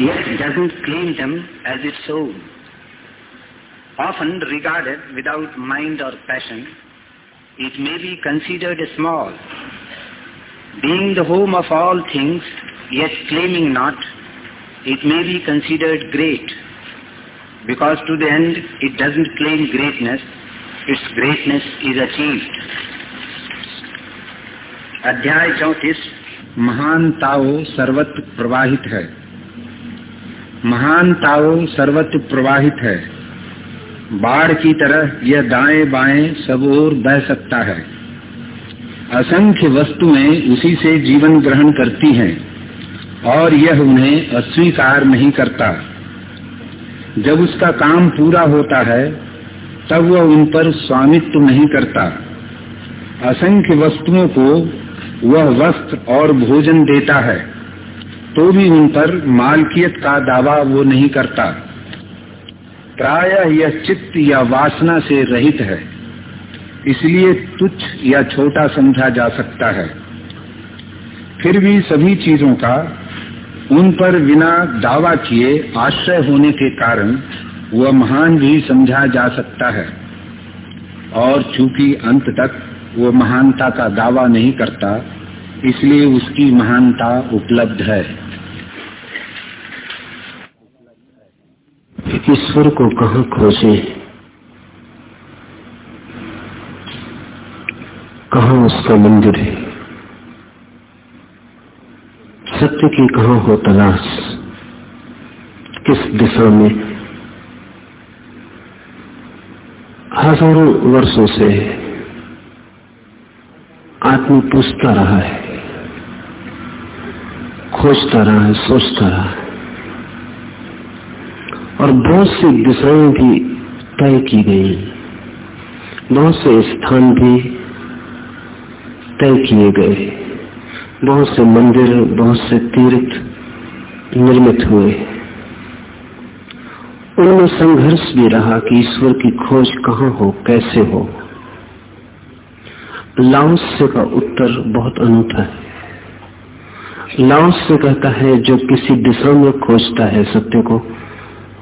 yet doesn't claim them as its own. Often regarded without mind or passion, it may be considered small. Being the home of all things, yet claiming not, it may be considered great. Because to the end it doesn't claim greatness, its greatness is achieved. अध्याय चौतीस महानताओं सर्वत्र प्रवाहित है महानताओं सर्वत्र प्रवाहित है। बाढ़ की तरह यह दाएँ बाएँ सब ओर बह सकता है। असंख्य वस्तुएँ उसी से जीवन ग्रहण करती हैं और यह उन्हें अस्वीकार नहीं करता। जब उसका काम पूरा होता है, तब वह उन पर स्वामित्व नहीं करता। असंख्य वस्तुओं को वह वस्त्र और भोजन देता है। तो भी उन पर मालकियत का दावा वो नहीं करता। प्राय यह चित्त या वासना से रहित है। इसलिए तुच्छ या छोटा समझा जा सकता है। फिर भी सभी चीज़ों का उन पर बिना दावा किए आश्रय होने के कारण वह महान भी समझा जा सकता है। और चूँकि अंत तक वो महानता का दावा नहीं करता, इसलिए उसकी महानता उपलब्ध है। ईश्वर को कहा खोजे? कहा उसका मंदिर है? सत्य की कहा हो तलाश? किस दिशा में? हज़ारों वर्षों से आदमी पूछता रहा है, खोजता रहा है, सोचता रहा है। और बहुत सी दिशाएँ भी तय की गई। बहुत से स्थान भी तय किए गए। बहुत से मंदिर, बहुत से तीर्थ निर्मित हुए। उनमें संघर्ष भी रहा कि ईश्वर की खोज कहाँ हो, कैसे हो। लाओस्य का उत्तर बहुत अनूठा है। लाओस्य कहता है, जो किसी दिशा में खोजता है सत्य को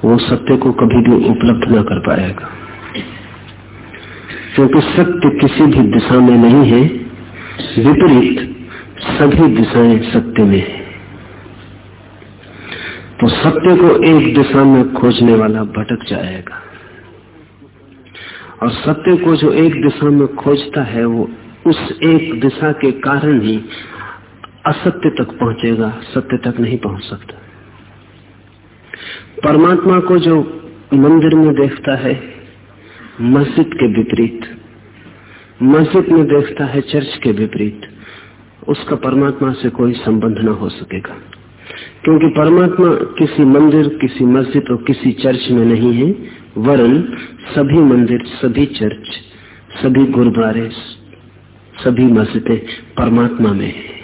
वो सत्य को कभी भी उपलब्ध न कर पाएगा। क्योंकि सत्य किसी भी दिशा में नहीं है, विपरीत सभी दिशाएँ सत्य में है। तो सत्य को एक दिशा में खोजने वाला भटक जाएगा। और सत्य को जो एक दिशा में खोजता है, वो उस एक दिशा के कारण ही असत्य तक पहुंचेगा, सत्य तक नहीं पहुँच सकता। परमात्मा को जो मंदिर में देखता है, मस्जिद के विपरीत, मस्जिद में देखता है चर्च के विपरीत, उसका परमात्मा से कोई संबंध ना हो सकेगा। क्योंकि परमात्मा किसी मंदिर, किसी मस्जिद और किसी चर्च में नहीं है, वरन सभी मंदिर, सभी चर्च, सभी गुरुद्वारे, सभी मस्जिदें परमात्मा में है।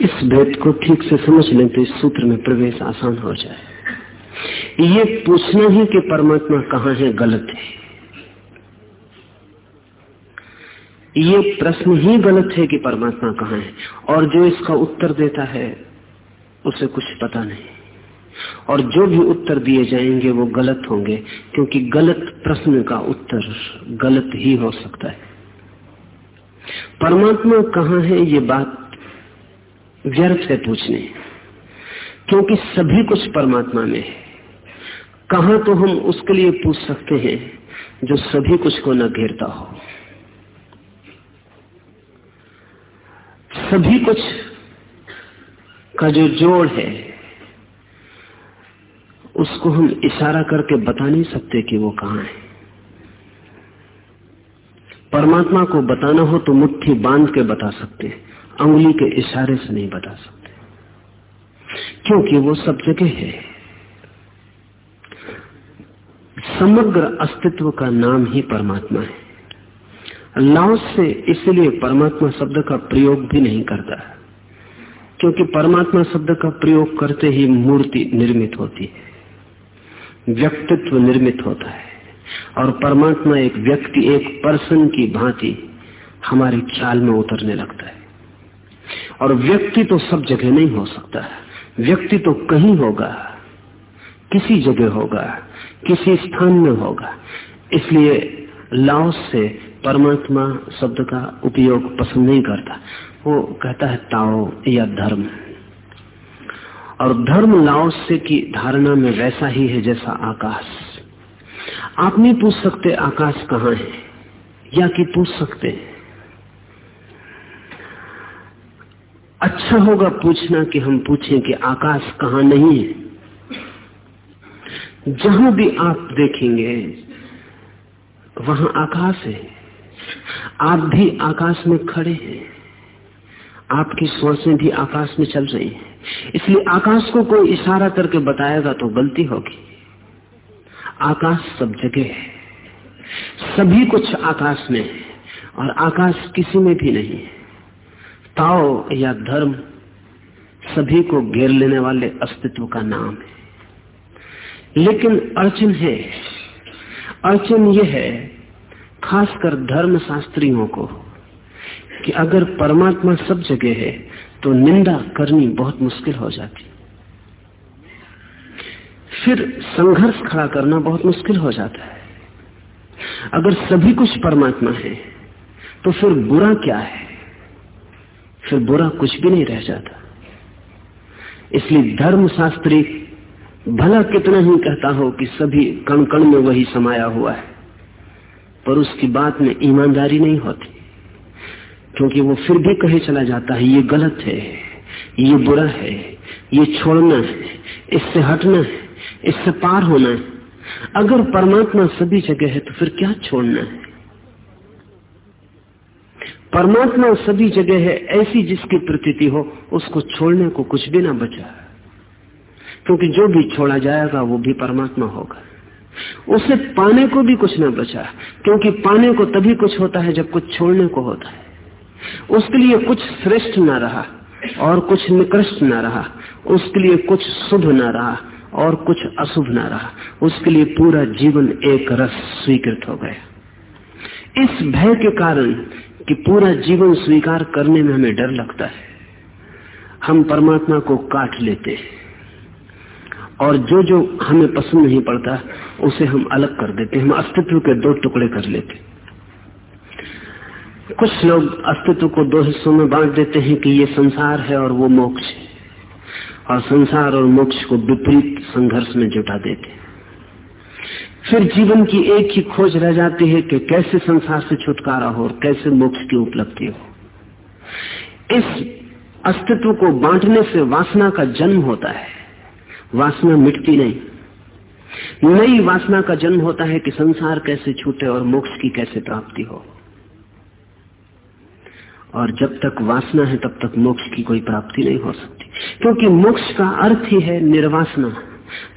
इस भेद को ठीक से समझ लें तो इस सूत्र में प्रवेश आसान हो जाए। ये पूछना ही कि परमात्मा कहाँ है, गलत है। ये प्रश्न ही गलत है कि परमात्मा कहाँ है। और जो इसका उत्तर देता है, उसे कुछ पता नहीं। और जो भी उत्तर दिए जाएँगे, वो गलत होंगे, क्योंकि गलत प्रश्न का उत्तर गलत ही हो सकता है। परमात्मा कहाँ है, ये बात व्यर्थ है पूछने। क्योंकि सभी कुछ परमात्मा में है। कहा तो हम उसके लिए पूछ सकते हैं जो सभी कुछ को न घेरता हो। सभी कुछ का जो जोड़ है, उसको हम इशारा करके बता नहीं सकते कि वो कहाँ है। परमात्मा को बताना हो तो मुट्ठी बाँध के बता सकते अंगुली के इशारे से नहीं बता सकते। क्योंकि वो सब जगह है। समग्र अस्तित्व का नाम ही परमात्मा है। लाओस से इसलिए परमात्मा शब्द का प्रयोग भी नहीं करता क्योंकि परमात्मा शब्द का प्रयोग करते ही मूर्ति निर्मित होती है, व्यक्तित्व निर्मित होता है, और परमात्मा एक व्यक्ति, एक पर्सन की भांति हमारे ख्याल में उतरने लगता है। और व्यक्ति तो सब जगह नहीं हो सकता है, व्यक्ति तो कहीं होगा, किसी जगह होगा किसी स्थान में होगा। इसलिए लाओस से परमात्मा शब्द का उपयोग पसंद नहीं करता। वो कहता है ताओ या धर्म। और धर्म लाओस से की धारणा में वैसा ही है जैसा आकाश। आप नहीं पूछ सकते आकाश कहाँ है, या कि पूछ सकते हैं। अच्छा होगा पूछना कि हम पूछें कि आकाश कहाँ नहीं है। जहाँ भी आप देखेंगे, वहाँ आकाश है। आप भी आकाश में खड़े हैं। आपकी श्वासें भी आकाश में चल रही हैं। इसलिए आकाश को कोई इशारा करके बताएगा तो गलती होगी। आकाश सब जगह है। सभी कुछ आकाश में है और आकाश किसी में भी नहीं है। ताओ या धर्म, सभी को घेर लेने वाले अस्तित्व का नाम है। लेकिन अड़चन है। अड़चन यह है, खासकर धर्म शास्त्रियों को, कि अगर परमात्मा सब जगह है तो निंदा करनी बहुत मुश्किल हो जाती। फिर संघर्ष खड़ा करना बहुत मुश्किल हो जाता है। अगर सभी कुछ परमात्मा है तो फिर बुरा क्या है? फिर बुरा कुछ भी नहीं रह जाता। इसलिए धर्म शास्त्री भला कितना ही कहता हो कि सभी कण कण में वही समाया हुआ है, पर उसकी बात में ईमानदारी नहीं होती, क्योंकि वो फिर भी कहे चला जाता है, ये गलत है, ये बुरा है, ये छोड़ना है, इससे हटना है, इससे पार होना है। अगर परमात्मा सभी जगह है तो फिर क्या छोड़ना है? परमात्मा सभी जगह है, ऐसी जिसकी प्रतीति हो, उसको छोड़ने को कुछ भी ना बचा। क्योंकि जो भी छोड़ा जाएगा, वो भी परमात्मा होगा। उसे पाने को भी कुछ ना बचा, क्योंकि पाने को तभी कुछ होता है जब कुछ छोड़ने को होता है। उसके लिए कुछ श्रेष्ठ ना रहा, और कुछ निकृष्ट ना रहा, उसके लिए कुछ शुभ ना रहा, और कुछ अशुभ ना रहा। उसके लिए पूरा जीवन एक रस स्वीकृत हो गया। इस भय के कारण कि पूरा जीवन स्वीकार करने में हमें डर लगता है, हम परमात्मा को काट लेते हैं। और जो जो हमें पसंद नहीं पड़ता, उसे हम अलग कर देते हम अस्तित्व के दो टुकड़े कर लेते कुछ लोग अस्तित्व को दो हिस्सों में बांट देते हैं कि ये संसार है और वो मोक्ष है। और संसार और मोक्ष को विपरीत संघर्ष में जुटा देते फिर जीवन की एक ही खोज रह जाती है कि कैसे संसार से छुटकारा हो और कैसे मोक्ष की उपलब्धि हो। इस अस्तित्व को बांटने से वासना का जन्म होता है। वासना मिटती नहीं। नई वासना का जन्म होता है कि संसार कैसे छूटे और मोक्ष की कैसे प्राप्ति हो। और जब तक वासना है, तब तक मोक्ष की कोई प्राप्ति नहीं हो सकती। क्योंकि मोक्ष का अर्थ ही है निर्वासना।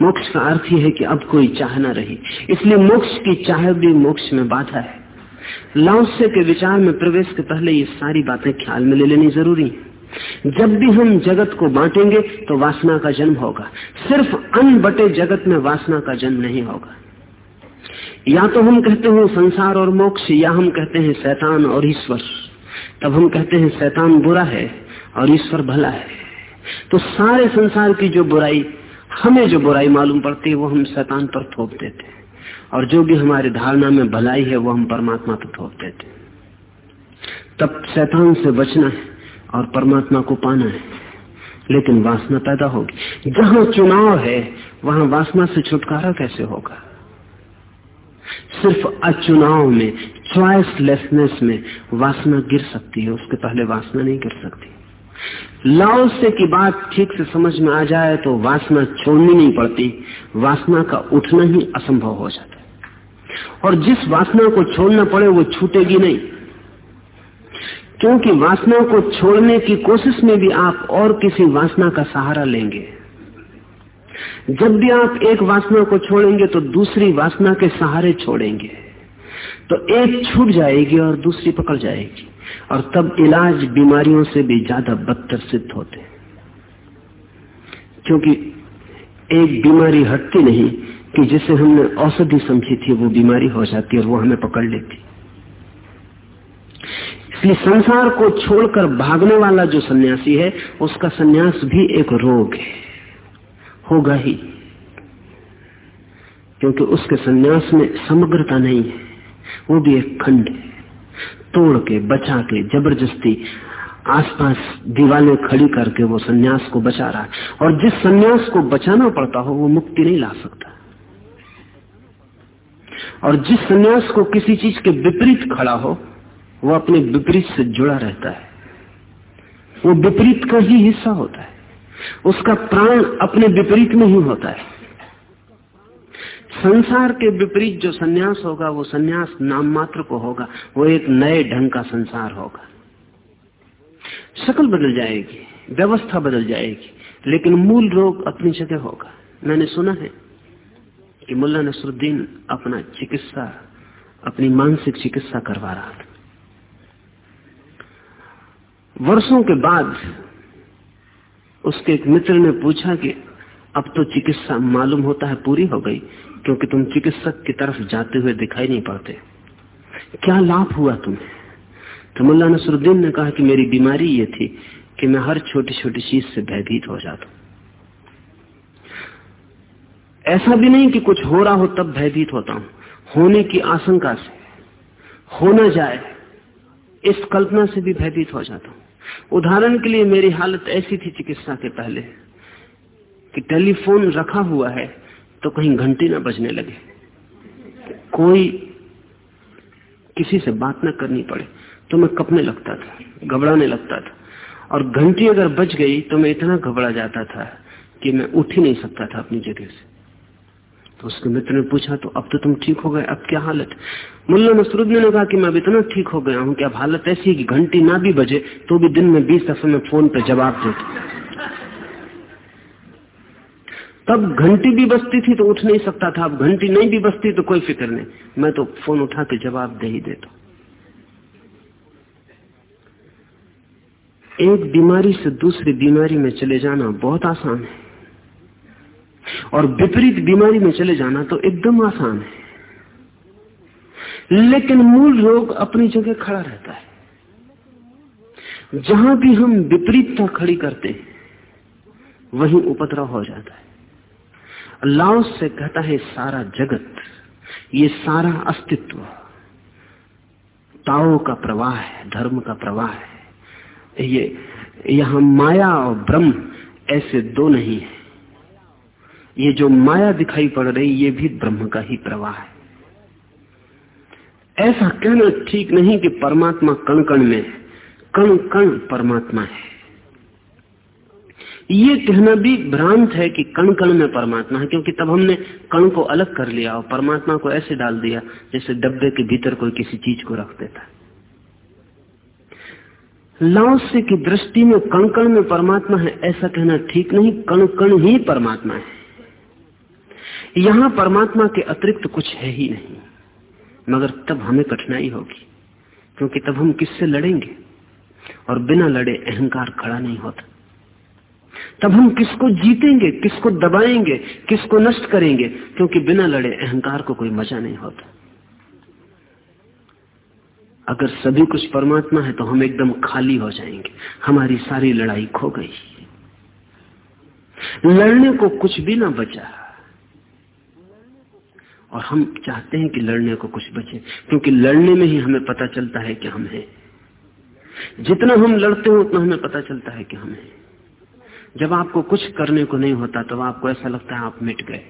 मोक्ष का अर्थ ही है कि अब कोई चाह ना रही। इसलिए मोक्ष की चाह भी मोक्ष में बाधा है। लाउस्य के विचार में प्रवेश के पहले ये सारी बातें ख्याल में ले लेनी ज़रूरी है। जब भी हम जगत को बांटेंगे तो वासना का जन्म होगा। सिर्फ़ अन बटे जगत में वासना का जन्म नहीं होगा। या तो हम कहते हैं संसार और मोक्ष, या हम कहते हैं शैतान और ईश्वर। तब हम कहते हैं शैतान बुरा है और ईश्वर भला है। तो सारे संसार की जो बुराई, हमें जो बुराई मालूम पड़ती है, वो हम शैतान पर थोप देते हैं। और जो भी हमारी धारणा में भलाई है, वो हम परमात्मा पर थोप देते हैं। तब शैतान से बचना है। और परमात्मा को पाना है। लेकिन वासना पैदा होगी। जहाँ चुनाव है, वहाँ वासना से छुटकारा कैसे होगा? सिर्फ़ अचुनाव में चॉइसलेसनेस में वासना गिर सकती है, उसके पहले वासना नहीं गिर सकती। लाओ से की बात ठीक से समझ में आ जाए तो वासना छोड़नी नहीं पड़ती। वासना का उठना ही असंभव हो जाता है। और जिस वासना को छोड़ना पड़े, वो छूटेगी नहीं। क्योंकि वासना को छोड़ने की कोशिश में भी आप और किसी वासना का सहारा लेंगे। जब भी आप एक वासना को छोड़ेंगे तो दूसरी वासना के सहारे छोड़ेंगे। तो एक छूट जाएगी और दूसरी पकड़ जाएगी। और तब इलाज बीमारियों से भी ज़्यादा बदतर सिद्ध होते हैं। क्योंकि एक बीमारी हटती नहीं कि जिसे हमने औषधि समझी थी वो बीमारी हो जाती है और वो हमें पकड़ लेती इसलिए संसार को छोड़कर भागने वाला जो सन्यासी है, उसका सन्यास भी एक रोग है। होगा ही। क्योंकि उसके सन्यास में समग्रता नहीं है। वो भी एक खंड है। तोड़ के, बचा के, ज़बरदस्ती आसपास दीवाले खड़ी करके वो सन्यास को बचा रहा है। और जिस सन्यास को बचाना पड़ता हो, वो मुक्ति नहीं ला सकता। और जिस सन्यास को किसी चीज़ के विपरीत खड़ा हो वो अपने विपरीत से जुड़ा रहता है। वो विपरीत का ही हिस्सा होता है। उसका प्राण अपने विपरीत में ही होता है। संसार के विपरीत जो सन्यास होगा, वो सन्यास नाम मात्र को होगा। वो एक नए ढंग का संसार होगा। शक्ल बदल जाएगी, व्यवस्था बदल जाएगी, लेकिन मूल रोग अपनी जगह होगा। मैंने सुना है कि मुल्ला नसरुद्दीन अपना चिकित्सा, अपनी मानसिक चिकित्सा करवा रहा था। वर्षों के बाद उसके एक मित्र ने पूछा कि अब तो चिकित्सा मालूम होता है पूरी हो गई, क्योंकि तुम चिकित्सक की तरफ़ जाते हुए दिखाई नहीं पड़ते क्या लाभ हुआ तुम्हें? तो मुल्ला नसरुद्दीन ने कहा कि मेरी बीमारी ये थी कि मैं हर छोटी छोटी चीज़ से भयभीत हो जाता। ऐसा भी नहीं कि कुछ हो रहा हो तब भयभीत होता हूँ। होने की आशंका से होना जाए, इस कल्पना से भी भयभीत हो जाता हूँ। उदाहरण के लिए मेरी हालत ऐसी थी चिकित्सा के पहले कि टेलीफोन रखा हुआ है तो कहीं घंटी ना बजने लगे। कोई किसी से बात ना करनी पड़े तो मैं कपने लगता था, घबराने लगता था। और घंटी अगर बज गई तो मैं इतना घबरा जाता था कि मैं उठ ही नहीं सकता था अपनी जगह से। तो उसके मित्र ने पूछा तो अब तो तुम ठीक हो गए, अब क्या हालत? मुल्ला नसरुद्दीन ने कहा कि मैं अब इतना ठीक हो गया हूँ कि अब हालत ऐसी है कि घंटी ना भी बजे तो भी दिन में बीस दफे में फ़ोन पे जवाब देता। तब घंटी भी बजती थी तो उठ नहीं सकता था, अब घंटी नहीं भी बजती तो कोई फ़िक्र नहीं। मैं तो फ़ोन उठा के जवाब दे ही देता। एक बीमारी से दूसरी बीमारी में चले जाना बहुत आसान है। और विपरीत बीमारी में चले जाना तो एकदम आसान है। लेकिन मूल रोग अपनी जगह खड़ा रहता है। जहाँ भी हम विपरीतता खड़ी करते हैं, वहीं उपद्रव हो जाता है। लाओस से कहता है, सारा जगत, ये सारा अस्तित्व, ताओ का प्रवाह है, धर्म का प्रवाह है। ये, यहाँ माया और ब्रह्म ऐसे दो नहीं है। ये जो माया दिखाई पड़ रही, ये भी ब्रह्म का ही प्रवाह है। ऐसा कहना ठीक नहीं कि परमात्मा कण कण में कण कण परमात्मा है। ये कहना भी भ्रांत है कि कण कण में परमात्मा है, क्योंकि तब हमने कण को अलग कर लिया और परमात्मा को ऐसे डाल दिया जैसे डब्बे के भीतर कोई किसी चीज़ को रख देता लाओसे की दृष्टि में कण कण में परमात्मा है, ऐसा कहना ठीक नहीं कण कण ही परमात्मा है। यहाँ परमात्मा के अतिरिक्त कुछ है ही नहीं। मगर तब हमें कठिनाई होगी, क्योंकि तब हम किससे लड़ेंगे? और बिना लड़े अहंकार खड़ा नहीं होता। तब हम किसको जीतेंगे, किसको दबाएँगे, किसको नष्ट करेंगे? क्योंकि बिना लड़े अहंकार को कोई मज़ा नहीं होता। अगर सभी कुछ परमात्मा है तो हम एकदम खाली हो जाएँगे। हमारी सारी लड़ाई खो गई। लड़ने को कुछ भी ना बचा। और हम चाहते हैं कि लड़ने को कुछ बचे, क्योंकि लड़ने में ही हमें पता चलता है कि हम हैं। जितना हम लड़ते हैं, उतना हमें पता चलता है कि हम हैं। जब आपको कुछ करने को नहीं होता तो आपको ऐसा लगता है आप मिट गए।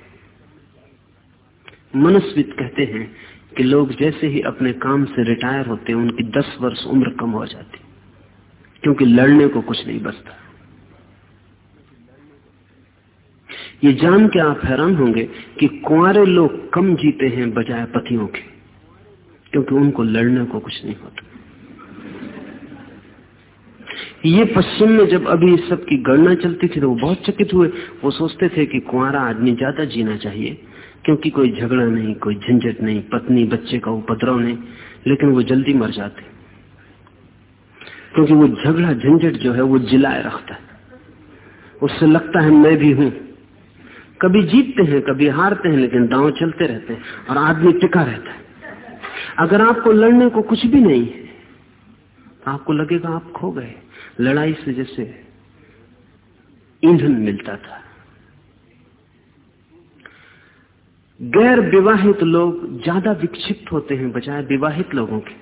मनस्वित कहते हैं कि लोग जैसे ही अपने काम से रिटायर होते हैं, उनकी दस वर्ष उम्र कम हो जाती, क्योंकि लड़ने को कुछ नहीं बचता। ये जान के आप हैरान होंगे कि कुआरे लोग कम जीते हैं बजाय पतियों के, क्योंकि उनको लड़ने को कुछ नहीं होता। ये पश्चिम में जब अभी इस सब की गणना चलती थी तो वो बहुत चकित हुए। वो सोचते थे कि कुआरा आदमी ज़्यादा जीना चाहिए, क्योंकि कोई झगड़ा नहीं, कोई झंझट नहीं, पत्नी, बच्चे का उपद्रव नहीं, लेकिन वो जल्दी मर जाते। क्योंकि वो झगड़ा, झंझट जो है वो जिलाए रखता है। उससे लगता है मैं भी हूँ। कभी जीतते हैं, कभी हारते हैं, लेकिन दांव चलते रहते हैं और आदमी टिका रहता है। अगर आपको लड़ने को कुछ भी नहीं है, आपको लगेगा आप खो गए। लड़ाई से जैसे ईंधन मिलता था। गैर विवाहित लोग ज़्यादा विक्षिप्त होते हैं बजाय विवाहित लोगों के।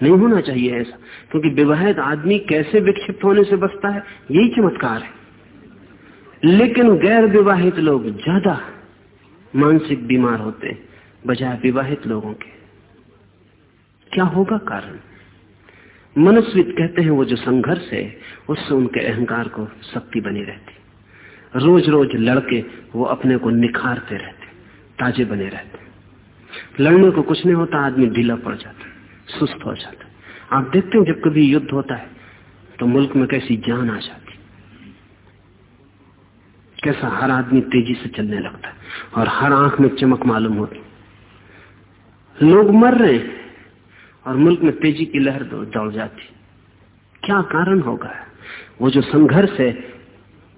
नहीं होना चाहिए ऐसा, क्योंकि विवाहित आदमी कैसे विक्षिप्त होने से बचता है, यही चमत्कार है। लेकिन गैर विवाहित लोग ज़्यादा मानसिक बीमार होते बजाय विवाहित लोगों के। क्या होगा कारण? मनस्वित कहते हैं वो जो संघर्ष है, उससे उनके अहंकार को शक्ति बनी रहती। रोज रोज लड़के वो अपने को निखारते रहते, ताजे बने रहते। लड़ने को कुछ नहीं होता, आदमी ढीला पड़ जाता, सुस्त हो जाता। आप देखते हैं जब कभी युद्ध होता है तो मुल्क में कैसी जान आ जाती। कैसा हर आदमी तेज़ी से चलने लगता है और हर आँख में चमक मालूम होती लोग मर रहे हैं और मुल्क में तेज़ी की लहर दौड़ जाती क्या कारण होगा? वो जो संघर्ष है,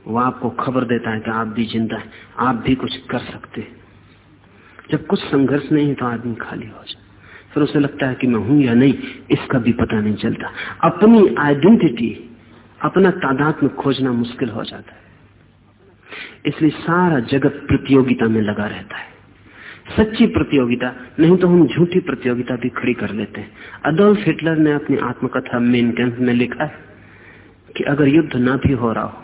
वो आपको खबर देता है कि आप भी ज़िंदा है, आप भी कुछ कर सकते जब कुछ संघर्ष नहीं है तो आदमी खाली हो जाए फिर उसे लगता है कि मैं हूँ या नहीं, इसका भी पता नहीं चलता। अपनी आइडेंटिटी, अपना तादाद में खोजना मुश्किल हो जाता है। इसलिए सारा जगत प्रतियोगिता में लगा रहता है। सच्ची प्रतियोगिता, नहीं तो हम झूठी प्रतियोगिता भी खड़ी कर लेते हैं। अडोल्फ हिटलर ने अपनी आत्मकथा कैंप में लिखा है कि अगर युद्ध ना भी हो रहा हो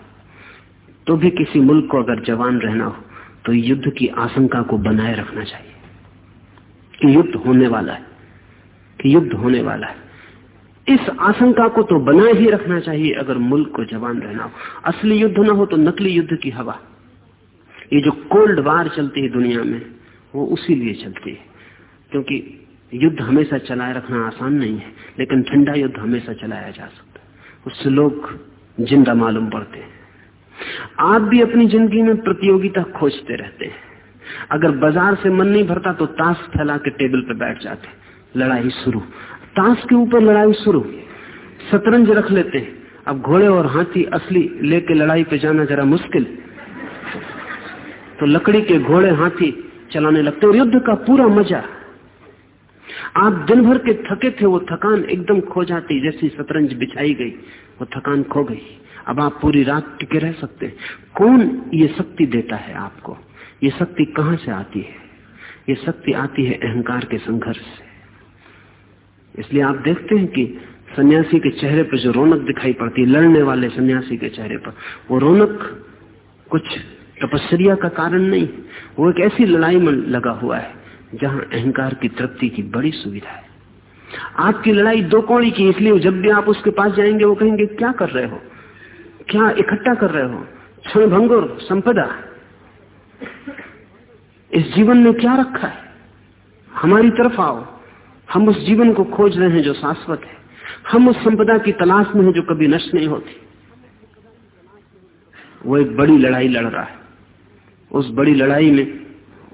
तो भी किसी मुल्क को अगर जवान रहना हो तो युद्ध की आशंका को बनाए रखना चाहिए कि युद्ध होने वाला है, कि युद्ध होने वाला है। इस आशंका को तो बनाए ही रखना चाहिए अगर मुल्क को जवान रहना हो। असली युद्ध ना हो तो नकली युद्ध की हवा। ये जो कोल्ड वार चलती है दुनिया में, वो उसी लिए चलती है। क्योंकि युद्ध हमेशा चलाए रखना आसान नहीं है, लेकिन ठंडा युद्ध हमेशा चलाया जा सकता है। उससे लोग ज़िंदा मालूम पड़ते हैं। आप भी अपनी ज़िंदगी में प्रतियोगिता खोजते रहते हैं। अगर बाज़ार से मन नहीं भरता तो ताश फैला के टेबल पर बैठ जाते लड़ाई शुरू। ताश के ऊपर लड़ाई शुरू। शतरंज रख लेते हैं। अब घोड़े और हाथी असली लेके लड़ाई पे जाना जरा मुश्किल। तो लकड़ी के घोड़े, हाथी चलाने लगते और युद्ध का पूरा मज़ा। आप दिन भर के थके थे, वो थकान एकदम खो जाती, जैसी शतरंज बिछाई गई, वो थकान खो गई। अब आप पूरी रात टिके रह सकते कौन ये शक्ति देता है आपको? ये शक्ति कहाँ से आती है? ये शक्ति आती है अहंकार के संघर्ष से। इसलिए आप देखते हैं कि सन्यासी के चेहरे पर जो रौनक दिखाई पड़ती है, लड़ने वाले सन्यासी के चेहरे पर, वो रौनक कुछ तपस्या का कारण नहीं, वो एक ऐसी लड़ाई में लगा हुआ है, जहाँ अहंकार की तृप्ति की बड़ी सुविधा है। आपकी लड़ाई दो कौड़ी की, इसलिए जब भी आप उसके पास जाएँगे, वो कहेंगे, क्या कर रहे हो? क्या इकट्ठा कर रहे हो? क्षण भंगुर, संपदा। इस जीवन में क्या रखा है? हमारी तरफ़ आओ। हम उस जीवन को खोज रहे हैं जो शाश्वत है। हम उस संपदा की तलाश में हैं जो कभी नष्ट नहीं होती। वो एक बड़ी लड़ाई लड़ रहा है। उस बड़ी लड़ाई में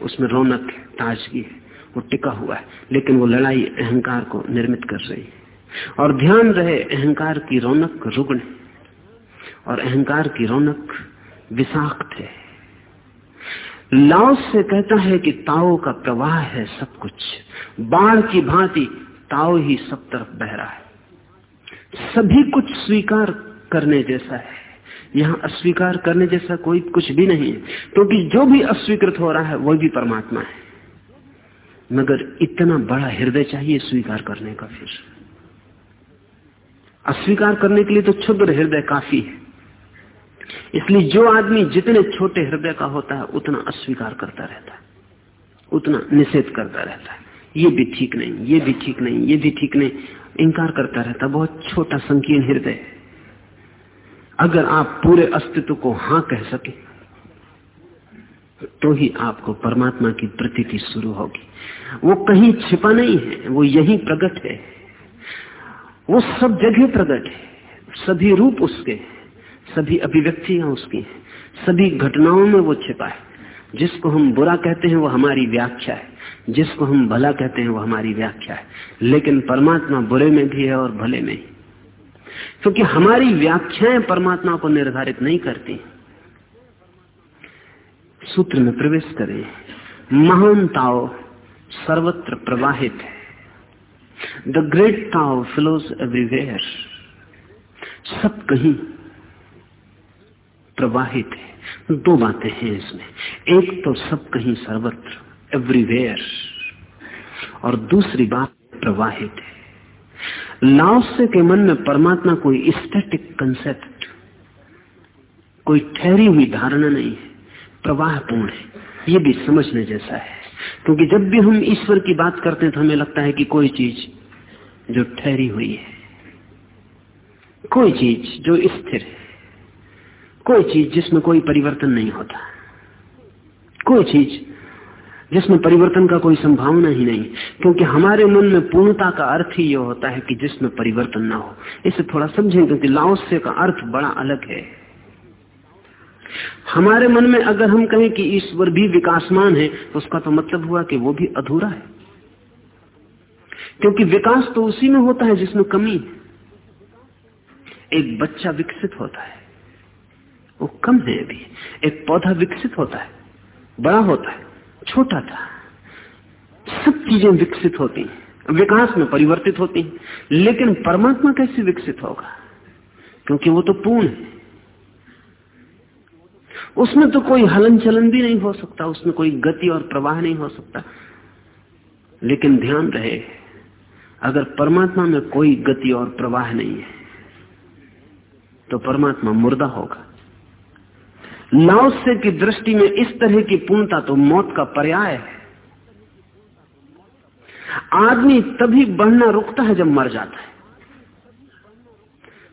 उसमें रौनक है, ताजगी है, वो टिका हुआ है, लेकिन वो लड़ाई अहंकार को निर्मित कर रही है। और ध्यान रहे, अहंकार की रौनक रुग्ण और अहंकार की रौनक विषाक्त है। लाओस से कहता है कि ताओ का प्रवाह है सब कुछ। बाढ़ की भांति ताओ ही सब तरफ़ बह रहा है। सभी कुछ स्वीकार करने जैसा है। यहाँ अस्वीकार करने जैसा कोई कुछ भी नहीं है। क्योंकि तो जो भी अस्वीकृत हो रहा है, वह भी परमात्मा है। मगर इतना बड़ा हृदय चाहिए स्वीकार करने का फिर। अस्वीकार करने के लिए तो क्षुद्र हृदय काफ़ी है। इसलिए जो आदमी जितने छोटे हृदय का होता है, उतना अस्वीकार करता रहता है। उतना निषेध करता रहता है। ये भी ठीक नहीं, ये भी ठीक नहीं, ये भी ठीक नहीं। इंकार करता रहता बहुत छोटा संकीर्ण हृदय। अगर आप पूरे अस्तित्व को हाँ कह सके तो ही आपको परमात्मा की प्रतीति शुरू होगी। वो कहीं छिपा नहीं है, वो यही प्रकट है। वो सब जगह प्रकट है। सभी रूप उसके हैं। सभी अभिव्यक्तियाँ उसकी हैं। सभी घटनाओं में वो छिपा है। जिसको हम बुरा कहते हैं, वो हमारी व्याख्या है। जिसको हम भला कहते हैं, वो हमारी व्याख्या है। लेकिन परमात्मा बुरे में भी है और भले में क्योंकि हमारी व्याख्याएँ परमात्मा को निर्धारित नहीं करती। सूत्र में प्रवेश करें। महान ताओ सर्वत्र प्रवाहित है। The great Tao flows everywhere सब कहीं प्रवाहित है। दो बातें हैं इसमें। एक तो सब कहीं सर्वत्र एवरीवेयर और दूसरी बात, प्रवाहित है। लाओसे के मन में परमात्मा कोई स्टैटिक कंसेप्ट कोई ठहरी हुई धारणा नहीं है। प्रवाहपूर्ण है। ये भी समझने जैसा है। क्योंकि जब भी हम ईश्वर की बात करते हैं तो हमें लगता है कि कोई चीज़ जो ठहरी हुई है, कोई चीज़ जो स्थिर है। कोई चीज़ जिसमें कोई परिवर्तन नहीं होता। कोई चीज़ जिसमें परिवर्तन का कोई संभावना ही नहीं। क्योंकि हमारे मन में पूर्णता का अर्थ ही यह होता है कि जिसमें परिवर्तन ना हो। इसे थोड़ा समझें, क्योंकि लाओस्य का अर्थ बड़ा अलग है। हमारे मन में अगर हम कहें कि ईश्वर भी विकासमान है तो उसका तो मतलब हुआ कि वो भी अधूरा है। क्योंकि विकास तो उसी में होता है जिसमें कमी। एक बच्चा विकसित होता है। वो कम है अभी। एक पौधा विकसित होता है, बड़ा होता है, छोटा था। सब चीज़ें विकसित होती हैं, विकास में परिवर्तित होती हैं, लेकिन परमात्मा कैसे विकसित होगा? क्योंकि वो तो पूर्ण है। उसमें तो कोई हलन चलन भी नहीं हो सकता, उसमें कोई गति और प्रवाह नहीं हो सकता। लेकिन ध्यान रहे, अगर परमात्मा में कोई गति और प्रवाह नहीं है तो परमात्मा मुर्दा होगा। लाओसे की दृष्टि में इस तरह की पूर्णता तो मौत का पर्याय है। आदमी तभी बढ़ना रुकता है जब मर जाता है।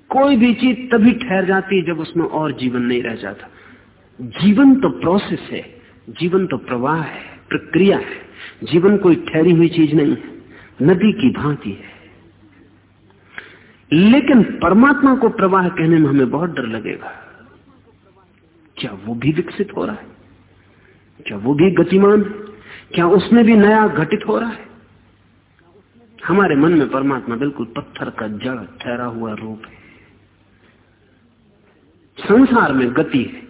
कोई भी चीज़ तभी ठहर जाती है जब उसमें और जीवन नहीं रह जाता। जीवन तो प्रोसेस है, जीवन तो प्रवाह है, प्रक्रिया है। जीवन कोई ठहरी हुई चीज़ नहीं है, नदी की भांति है। लेकिन परमात्मा को प्रवाह कहने में हमें बहुत डर लगेगा। क्या वो भी विकसित हो रहा है? क्या वो भी गतिमान है? क्या उसमें भी नया घटित हो रहा है? हमारे मन में परमात्मा बिल्कुल पत्थर का जड़ ठहरा हुआ रूप है। संसार में गति है,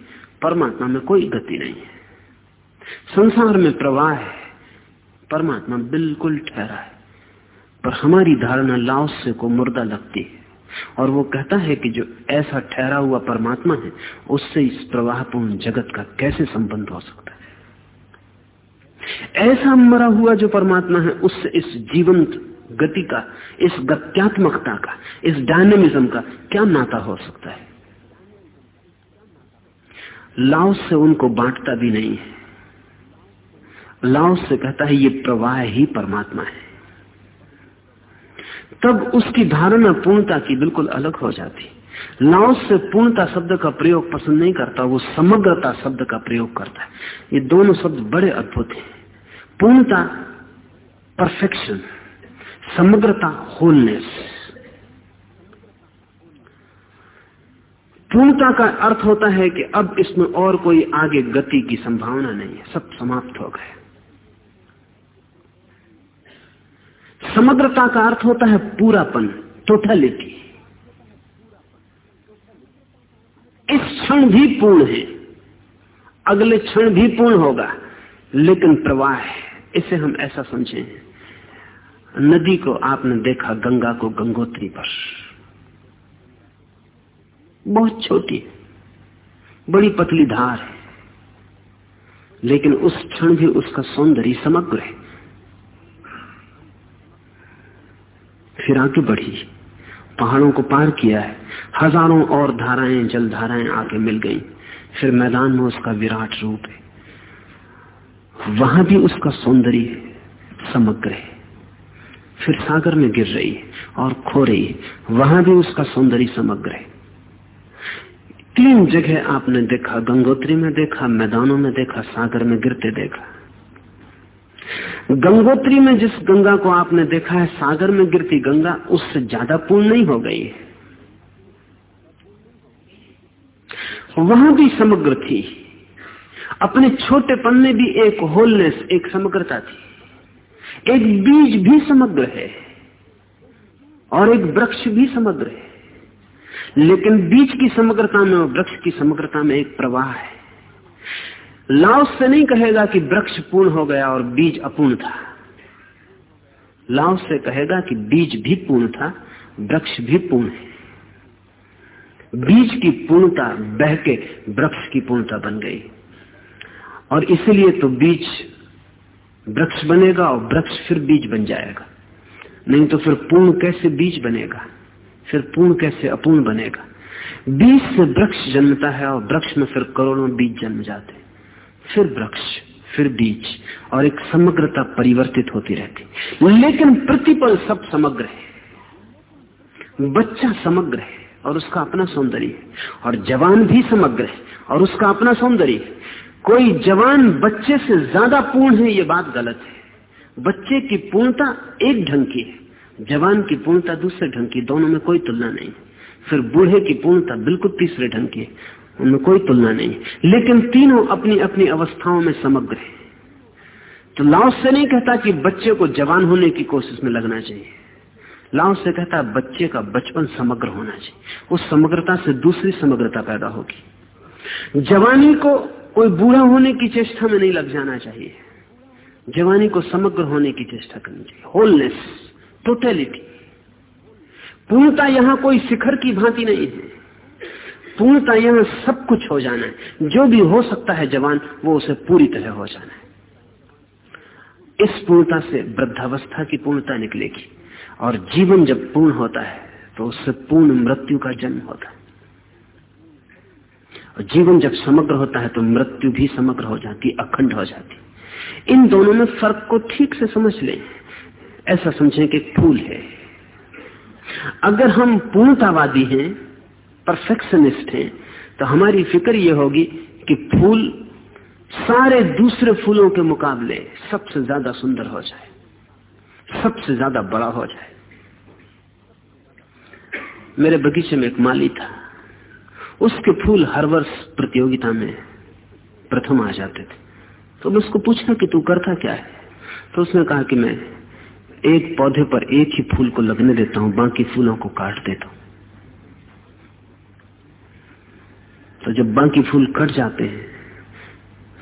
परमात्मा में कोई गति नहीं है। संसार में प्रवाह है, परमात्मा बिल्कुल ठहरा है। पर हमारी धारणा लाओस्य को मुर्दा लगती है। और वो कहता है कि जो ऐसा ठहरा हुआ परमात्मा है, उससे इस प्रवाहपूर्ण जगत का कैसे संबंध हो सकता है? ऐसा मरा हुआ जो परमात्मा है, उससे इस जीवंत गति का, इस गत्यात्मकता का, इस डायनेमिज्म का क्या नाता हो सकता है? लाओस से उनको बांटता भी नहीं है। लाओस से कहता है, ये प्रवाह ही परमात्मा है। तब उसकी धारणा पूर्णता की बिल्कुल अलग हो जाती। लाओस से पूर्णता शब्द का प्रयोग पसंद नहीं करता, वो समग्रता शब्द का प्रयोग करता है। ये दोनों शब्द बड़े अद्भुत हैं। पूर्णता परफेक्शन समग्रता होलनेस पूर्णता का अर्थ होता है कि अब इसमें और कोई आगे गति की संभावना नहीं है, सब समाप्त हो गए। समग्रता का अर्थ होता है पूरापन, टोटलिटी। इस क्षण भी पूर्ण है, अगले क्षण भी पूर्ण होगा, लेकिन प्रवाह है, इसे हम ऐसा समझे। नदी को आपने देखा, गंगा को गंगोत्री पर। बहुत छोटी, बड़ी पतली धार है, लेकिन उस क्षण भी उसका सौंदर्य समग्र है। फिर आगे बढ़ी। पहाड़ों को पार किया। है हज़ारों और धाराएँ, जल धाराएँ आके मिल गई। फिर मैदान में उसका विराट रूप है। वहाँ भी उसका सौंदर्य समग्र है। फिर सागर में गिर रही है और खो रही। है वहाँ भी उसका सौंदर्य समग्र है। तीन जगह आपने देखा। गंगोत्री में देखा, मैदानों में देखा, सागर में गिरते देखा। गंगोत्री में जिस गंगा को आपने देखा है, सागर में गिरती गंगा, उससे ज़्यादा पूर्ण नहीं हो गई वहाँ भी समग्र थी। अपने छोटेपन में भी एक होलनेस एक समग्रता थी। एक बीज भी समग्र है और एक वृक्ष भी समग्र है। लेकिन बीज की समग्रता में और वृक्ष की समग्रता में एक प्रवाह है। लाओस से नहीं कहेगा कि वृक्ष पूर्ण हो गया और बीज अपूर्ण था। लाओस से कहेगा कि बीज भी पूर्ण था, वृक्ष भी पूर्ण है। बीज की पूर्णता बह के वृक्ष की पूर्णता बन गई। और इसलिए तो बीज वृक्ष बनेगा और वृक्ष फिर बीज बन जाएगा। नहीं तो फिर पूर्ण कैसे बीज बनेगा? फिर पूर्ण कैसे अपूर्ण बनेगा? बीज से वृक्ष जन्मता है और वृक्ष में फिर करोड़ों बीज जन्म जाते फिर वृक्ष, फिर बीज, और एक समग्रता परिवर्तित होती रहती लेकिन प्रतिपल सब समग्र है। बच्चा समग्र है, और उसका अपना सौंदर्य है। और जवान भी समग्र है, और उसका अपना सौंदर्य है। कोई जवान बच्चे से ज़्यादा पूर्ण है, ये बात गलत है। बच्चे की पूर्णता एक ढंग की है, जवान की पूर्णता दूसरे ढंग की, दोनों में कोई तुलना नहीं। फिर बूढ़े की पूर्णता बिल्कुल तीसरे ढंग की है। उनमें कोई तुलना नहीं। लेकिन तीनों अपनी अपनी अवस्थाओं में समग्र है। तो लाओस से नहीं कहता कि बच्चे को जवान होने की कोशिश में लगना चाहिए। लाओस से कहता बच्चे का बचपन समग्र होना चाहिए। उस समग्रता से दूसरी समग्रता पैदा होगी। जवानी को कोई बूढ़ा होने की चेष्टा में नहीं लग जाना चाहिए। जवानी को समग्र होने की चेष्टा करनी चाहिए। होलनेस टोटेलिटी पूर्णता यहाँ कोई शिखर की भांति नहीं है। पूर्णता यहाँ सब कुछ हो जाना है। जो भी हो सकता है जवान, वो उसे पूरी तरह हो जाना है। इस पूर्णता से वृद्धावस्था की पूर्णता निकलेगी। और जीवन जब पूर्ण होता है तो उससे पूर्ण मृत्यु का जन्म होता है। और जीवन जब समग्र होता है तो मृत्यु भी समग्र हो जाती, अखंड हो जाती। इन दोनों में फ़र्क को ठीक से समझ लें। ऐसा समझें कि फूल है। अगर हम पूर्णतावादी हैं परफेक्शनिस्ट हैं तो हमारी फ़िक्र यह होगी कि फूल सारे दूसरे फूलों के मुकाबले सबसे ज़्यादा सुंदर हो जाए, सबसे ज़्यादा बड़ा हो जाए। मेरे बगीचे में एक माली था, उसके फूल हर वर्ष प्रतियोगिता में प्रथम आ जाते थे। तो मैं उसको पूछा कि तू करता क्या है? तो उसने कहा कि मैं एक पौधे पर एक ही फूल को लगने देता हूँ, बाकी फूलों को काट देता हूँ। तो जब बाकी फूल कट जाते हैं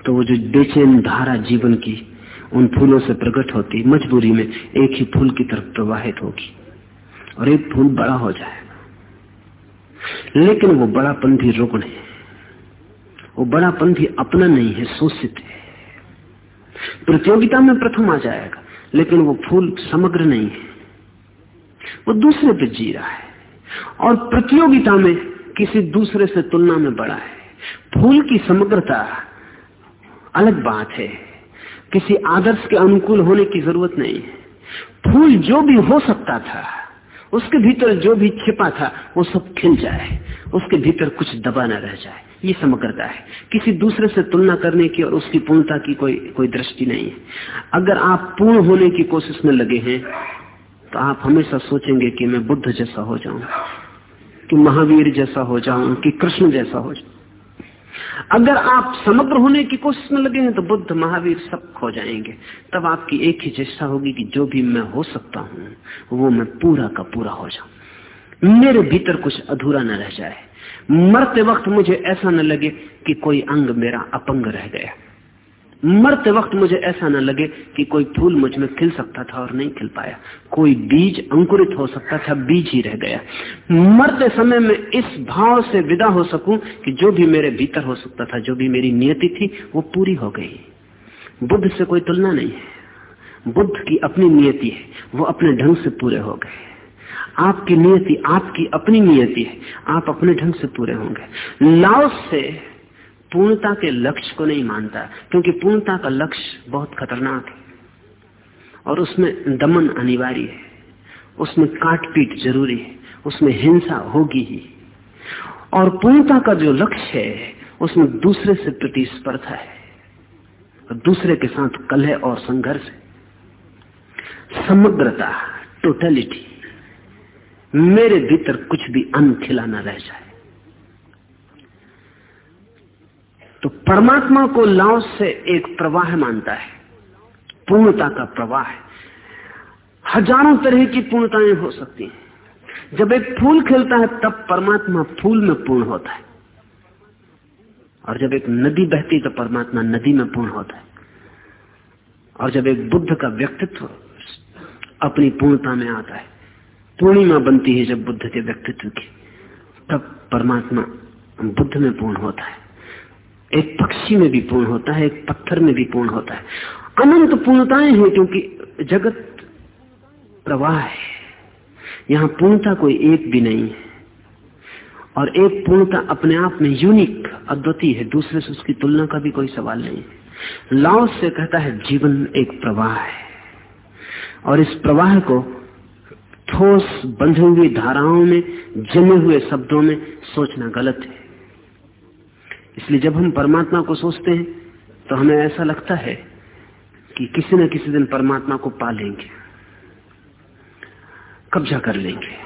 तो वो जो बेचैन धारा जीवन की उन फूलों से प्रकट होती, मजबूरी में एक ही फूल की तरफ़ प्रवाहित होगी और एक फूल बड़ा हो जाएगा। लेकिन वो बड़ापन भी रुग्ण है। वो बड़ापन भी अपना नहीं है, शोषित है। प्रतियोगिता में प्रथम आ जाएगा, लेकिन वो फूल समग्र नहीं है। वो दूसरे पे जी रहा है। और प्रतियोगिता में किसी दूसरे से तुलना में बड़ा है। फूल की समग्रता अलग बात है। किसी आदर्श के अनुकूल होने की ज़रूरत नहीं है। फूल जो भी हो सकता था, उसके भीतर जो भी छिपा था, वो सब खिल जाए। उसके भीतर कुछ दबा न रह जाए। ये समग्रता है। किसी दूसरे से तुलना करने की और उसकी पूर्णता की कोई कोई दृष्टि नहीं है। अगर आप पूर्ण होने की कोशिश में लगे हैं तो आप हमेशा सोचेंगे कि मैं बुद्ध जैसा हो जाऊँ। कि महावीर जैसा हो जाऊँ कि कृष्ण जैसा हो जाऊँ अगर आप समग्र होने की कोशिश में लगे हैं तो बुद्ध, महावीर सब खो जाएँगे। तब आपकी एक ही चेष्टा होगी कि जो भी मैं हो सकता हूँ, वो मैं पूरा का पूरा हो जाऊँ। मेरे भीतर कुछ अधूरा न रह जाए। मरते वक्त मुझे ऐसा न लगे कि कोई अंग मेरा अपंग रह गया। मरते वक्त मुझे ऐसा न लगे कि कोई फूल मुझमें खिल सकता था और नहीं खिल पाया। कोई बीज अंकुरित हो सकता था, बीज ही रह गया। मरते समय में इस भाव से विदा हो सकूँ कि जो भी मेरे भीतर हो सकता था, जो भी मेरी नियति थी, वो पूरी हो गई। बुद्ध से कोई तुलना नहीं है। बुद्ध की अपनी नियति है, वो अपने ढंग से पूरे हो गए। आपकी नियति आपकी अपनी नियति है, आप अपने ढंग से पूरे होंगे। लाओस से पूर्णता के लक्ष्य को नहीं मानता, क्योंकि पूर्णता का लक्ष्य बहुत खतरनाक है। और उसमें दमन अनिवार्य है। उसमें काटपीट ज़रूरी है। उसमें हिंसा होगी ही। और पूर्णता का जो लक्ष्य है, उसमें दूसरे से प्रतिस्पर्धा है। दूसरे के साथ कलह और संघर्ष समग्रता टोटलिटी मेरे भीतर कुछ भी अन्न खिला न रह जाए। तो परमात्मा को लाव से एक प्रवाह मानता है। पूर्णता का प्रवाह है। हज़ारों तरह की पूर्णताएँ हो सकती हैं। जब एक फूल खिलता है, तब परमात्मा फूल में पूर्ण होता है। और जब एक नदी बहती तो परमात्मा नदी में पूर्ण होता है। और जब एक बुद्ध का व्यक्तित्व अपनी पूर्णता में आता है, पूर्णिमा बनती है जब बुद्ध के व्यक्तित्व की, तब परमात्मा बुद्ध में पूर्ण होता है। एक पक्षी में भी पूर्ण होता है, एक पत्थर में भी पूर्ण होता है। अनंत पूर्णताएँ हैं क्योंकि जगत प्रवाह है। यहाँ पूर्णता कोई एक भी नहीं है। और एक पूर्णता अपने आप में यूनिक अद्वितीय है। दूसरे से उसकी तुलना का भी कोई सवाल नहीं है। लाओ से कहता है, जीवन एक प्रवाह है। और इस प्रवाह को ठोस, बंधी हुई धाराओं में, जमे हुए शब्दों में सोचना गलत है। इसलिए जब हम परमात्मा को सोचते हैं तो हमें ऐसा लगता है कि किसी न किसी दिन परमात्मा को पा लेंगे कब्जा कर लेंगे।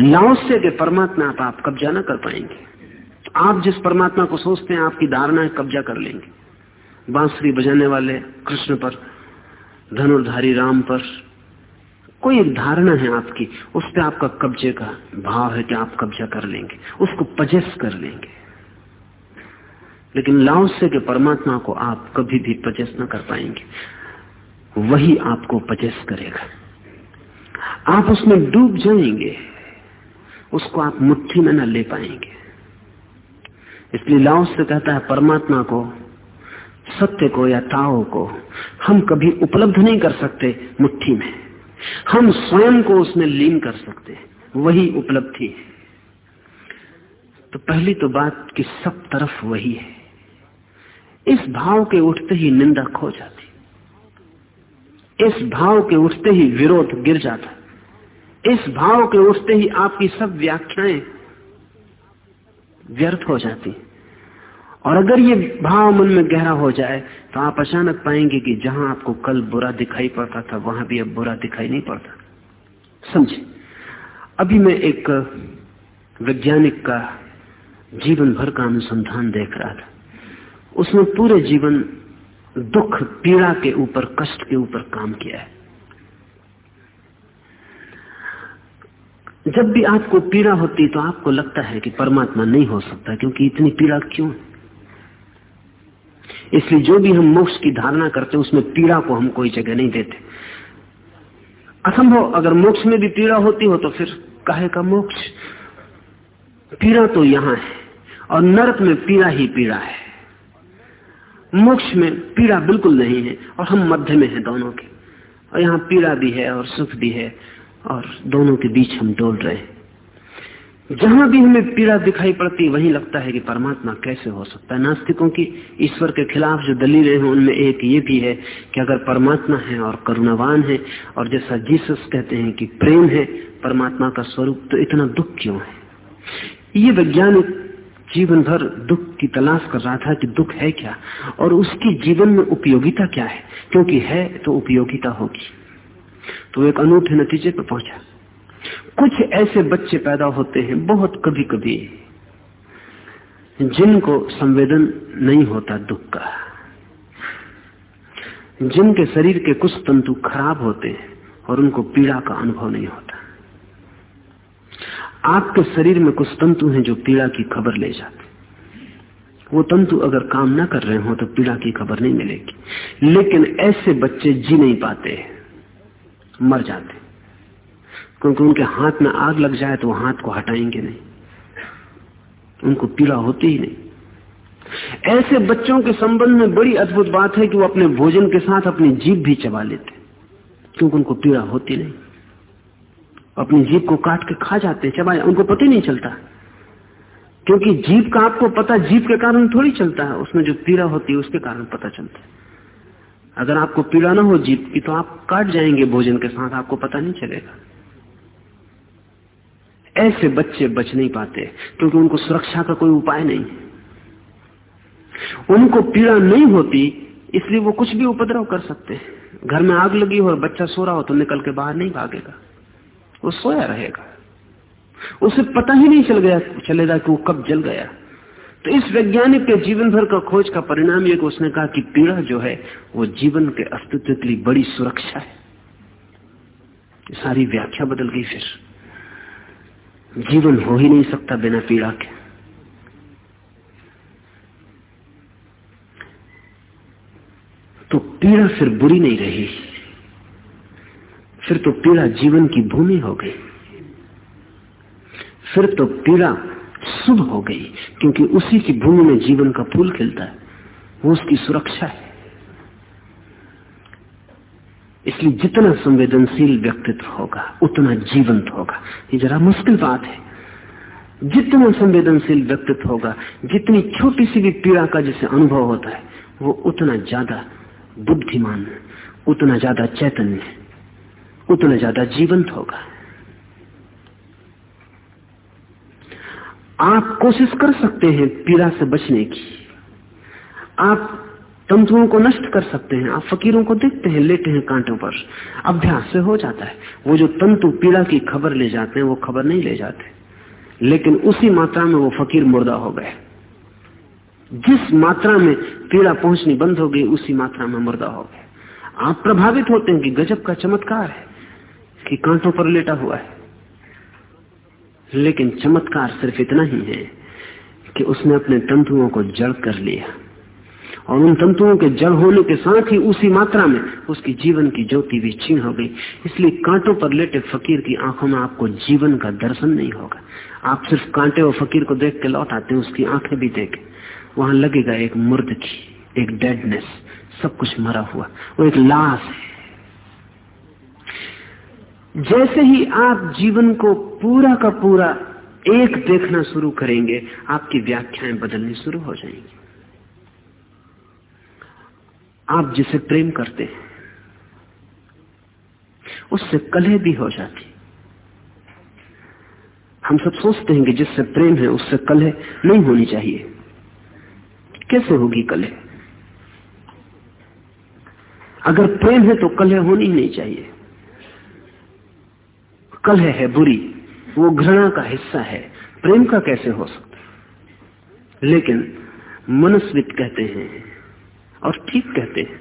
लाओसे के परमात्मा आप, आप कब्जा ना कर पाएँगे। आप जिस परमात्मा को सोचते हैं आपकी धारणा है कब्जा कर लेंगे। बांसुरी बजाने वाले कृष्ण पर धनुर्धारी राम पर कोई एक धारणा है आपकी उस पर आपका कब्जे का भाव है कि आप कब्जा कर लेंगे उसको पजेस कर लेंगे। लेकिन लाओसे के परमात्मा को आप कभी भी पजेस न कर पाएँगे। वही आपको पजेस करेगा। आप उसमें डूब जाएँगे। उसको आप मुट्ठी में न ले पाएँगे। इसलिए लाओ से कहता है परमात्मा को, सत्य को या ताओ को, हम कभी उपलब्ध नहीं कर सकते मुट्ठी में। हम स्वयं को उसमें लीन कर सकते वही उपलब्धि है। तो पहली तो बात कि सब तरफ़ वही है। इस भाव के उठते ही निंदा खो जाती। इस भाव के उठते ही विरोध गिर जाता। इस भाव के उठते ही आपकी सब व्याख्याएँ व्यर्थ हो जाती। और अगर ये भाव मन में गहरा हो जाए तो आप अचानक पाएँगे कि जहाँ आपको कल बुरा दिखाई पड़ता था, वहाँ भी अब बुरा दिखाई नहीं पड़ता। समझे? अभी मैं एक वैज्ञानिक का जीवन भर का अनुसंधान देख रहा था। उसने पूरे जीवन दुख, पीड़ा के ऊपर, कष्ट के ऊपर काम किया है। जब भी आपको पीड़ा होती तो आपको लगता है कि परमात्मा नहीं हो सकता, क्योंकि इतनी पीड़ा क्यों? इसलिए जो भी हम मोक्ष की धारणा करते हैं, उसमें पीड़ा को हम कोई जगह नहीं देते। असंभव, अगर मोक्ष में भी पीड़ा होती हो तो फिर कहे का मोक्ष? पीड़ा तो यहाँ है, और नरक में पीड़ा ही पीड़ा है। मोक्ष में पीड़ा बिल्कुल नहीं है और हम मध्य में हैं दोनों के। और यहाँ पीड़ा भी है और सुख भी है और दोनों के बीच हम डोल रहे हैं। जहाँ भी हमें पीड़ा दिखाई पड़ती, वहीं लगता है कि परमात्मा कैसे हो सकता है। नास्तिकों की ईश्वर के खिलाफ जो दलीलें हैं, उनमें एक ये भी है कि अगर परमात्मा है और करुणावान है, और जैसा जीसस कहते हैं कि प्रेम है, परमात्मा का स्वरूप तो इतना दुख क्यों है? ये वैज्ञानिक जीवन भर दुख की तलाश कर रहा था कि दुख है क्या? और उसकी जीवन में उपयोगिता क्या है? क्योंकि है तो उपयोगिता होगी। तो एक अनूठे नतीजे पर पहुँचा। कुछ ऐसे बच्चे पैदा होते हैं, बहुत कभी कभी जिनको संवेदन नहीं होता दुख का। जिनके शरीर के कुछ तंतु खराब होते हैं और उनको पीड़ा का अनुभव नहीं होता। आपके शरीर में कुछ तंतु हैं जो पीड़ा की खबर ले जाते वो तंतु अगर काम ना कर रहे हो तो पीड़ा की खबर नहीं मिलेगी। लेकिन ऐसे बच्चे जी नहीं पाते मर जाते क्योंकि उनके हाथ में आग लग जाए तो वो हाथ को हटाएँगे नहीं। उनको पीड़ा होती ही नहीं। ऐसे बच्चों के संबंध में बड़ी अद्भुत बात है कि वो अपने भोजन के साथ अपनी जीभ भी चबा लेते क्योंकि उनको पीड़ा होती नहीं। अपनी जीप को काट के खा जाते हैं चबाए उनको पता ही नहीं चलता। क्योंकि जीप का आपको पता जीप के कारण थोड़ी चलता है, उसमें जो पीड़ा होती है, उसके कारण पता चलता है। अगर आपको पीड़ा ना हो जीप की तो आप काट जाएँगे भोजन के साथ, आपको पता नहीं चलेगा। ऐसे बच्चे बच नहीं पाते, क्योंकि उनको सुरक्षा का कोई उपाय नहीं उनको पीड़ा नहीं होती, इसलिए वो कुछ भी उपद्रव कर सकते हैं। घर में आग लगी हो और बच्चा सो रहा हो तो निकल के बाहर नहीं भागेगा। वो सोया रहेगा। उसे पता ही नहीं चल गया, चलेगा कि वो कब जल गया। तो इस वैज्ञानिक के जीवन भर का खोज का परिणाम ये कि उसने कहा कि पीड़ा जो है, वो जीवन के अस्तित्व के लिए बड़ी सुरक्षा है। सारी व्याख्या बदल गई फिर। जीवन हो ही नहीं सकता बिना पीड़ा के। तो पीड़ा फिर बुरी नहीं रही। फिर तो पीड़ा जीवन की भूमि हो गई। फिर तो पीड़ा शुभ हो गई, क्योंकि उसी की भूमि में जीवन का फूल खिलता है। वो उसकी सुरक्षा है। इसलिए जितना संवेदनशील व्यक्तित्व होगा, उतना जीवंत होगा। ये जरा मुश्किल बात है। जितना संवेदनशील व्यक्तित्व होगा, जितनी छोटी सी भी पीड़ा का जिसे अनुभव होता है, वो उतना ज़्यादा बुद्धिमान उतना ज़्यादा चैतन्य उतना ज़्यादा जीवंत होगा। आप कोशिश कर सकते हैं पीड़ा से बचने की। आप तंतुओं को नष्ट कर सकते हैं, आप फकीरों को देखते हैं लेटे हैं कांटों पर। अभ्यास से हो जाता है। वो जो तंतु पीड़ा की खबर ले जाते हैं, वो खबर नहीं ले जाते। लेकिन उसी मात्रा में वो फकीर मुर्दा हो गए। जिस मात्रा में पीड़ा पहुंचनी बंद हो गई, उसी मात्रा में मुर्दा हो गए। आप प्रभावित होते हैं कि गजब का चमत्कार है। कि कांटों पर लेटा हुआ है। लेकिन चमत्कार सिर्फ़ इतना ही है कि उसने अपने तंतुओं को जड़ कर लिया। और उन तंतुओं के जड़ होने के साथ ही उसी मात्रा में उसकी जीवन की ज्योति भी छीन हो गई। इसलिए कांटों पर लेटे फकीर की आँखों में आपको जीवन का दर्शन नहीं होगा। आप सिर्फ़ कांटे और फकीर को देख के लौट आते हैं, उसकी आँखें भी देखे। वहाँ लगेगा एक मुर्द की, एक डेडनेस सब कुछ मरा हुआ। वो एक लाश है। जैसे ही आप जीवन को पूरा का पूरा एक देखना शुरू करेंगे, आपकी व्याख्याएँ बदलनी शुरू हो जाएँगी। आप जिसे प्रेम करते हैं, उससे कलह भी हो जाती हम सब सोचते हैं कि जिससे प्रेम है, उससे कलह नहीं होनी चाहिए। कैसे होगी कलह? अगर प्रेम है तो कलह होनी ही नहीं चाहिए। कलह है बुरी। वो घृणा का हिस्सा है। प्रेम का कैसे हो सकता लेकिन मनस्वित कहते हैं और ठीक कहते हैं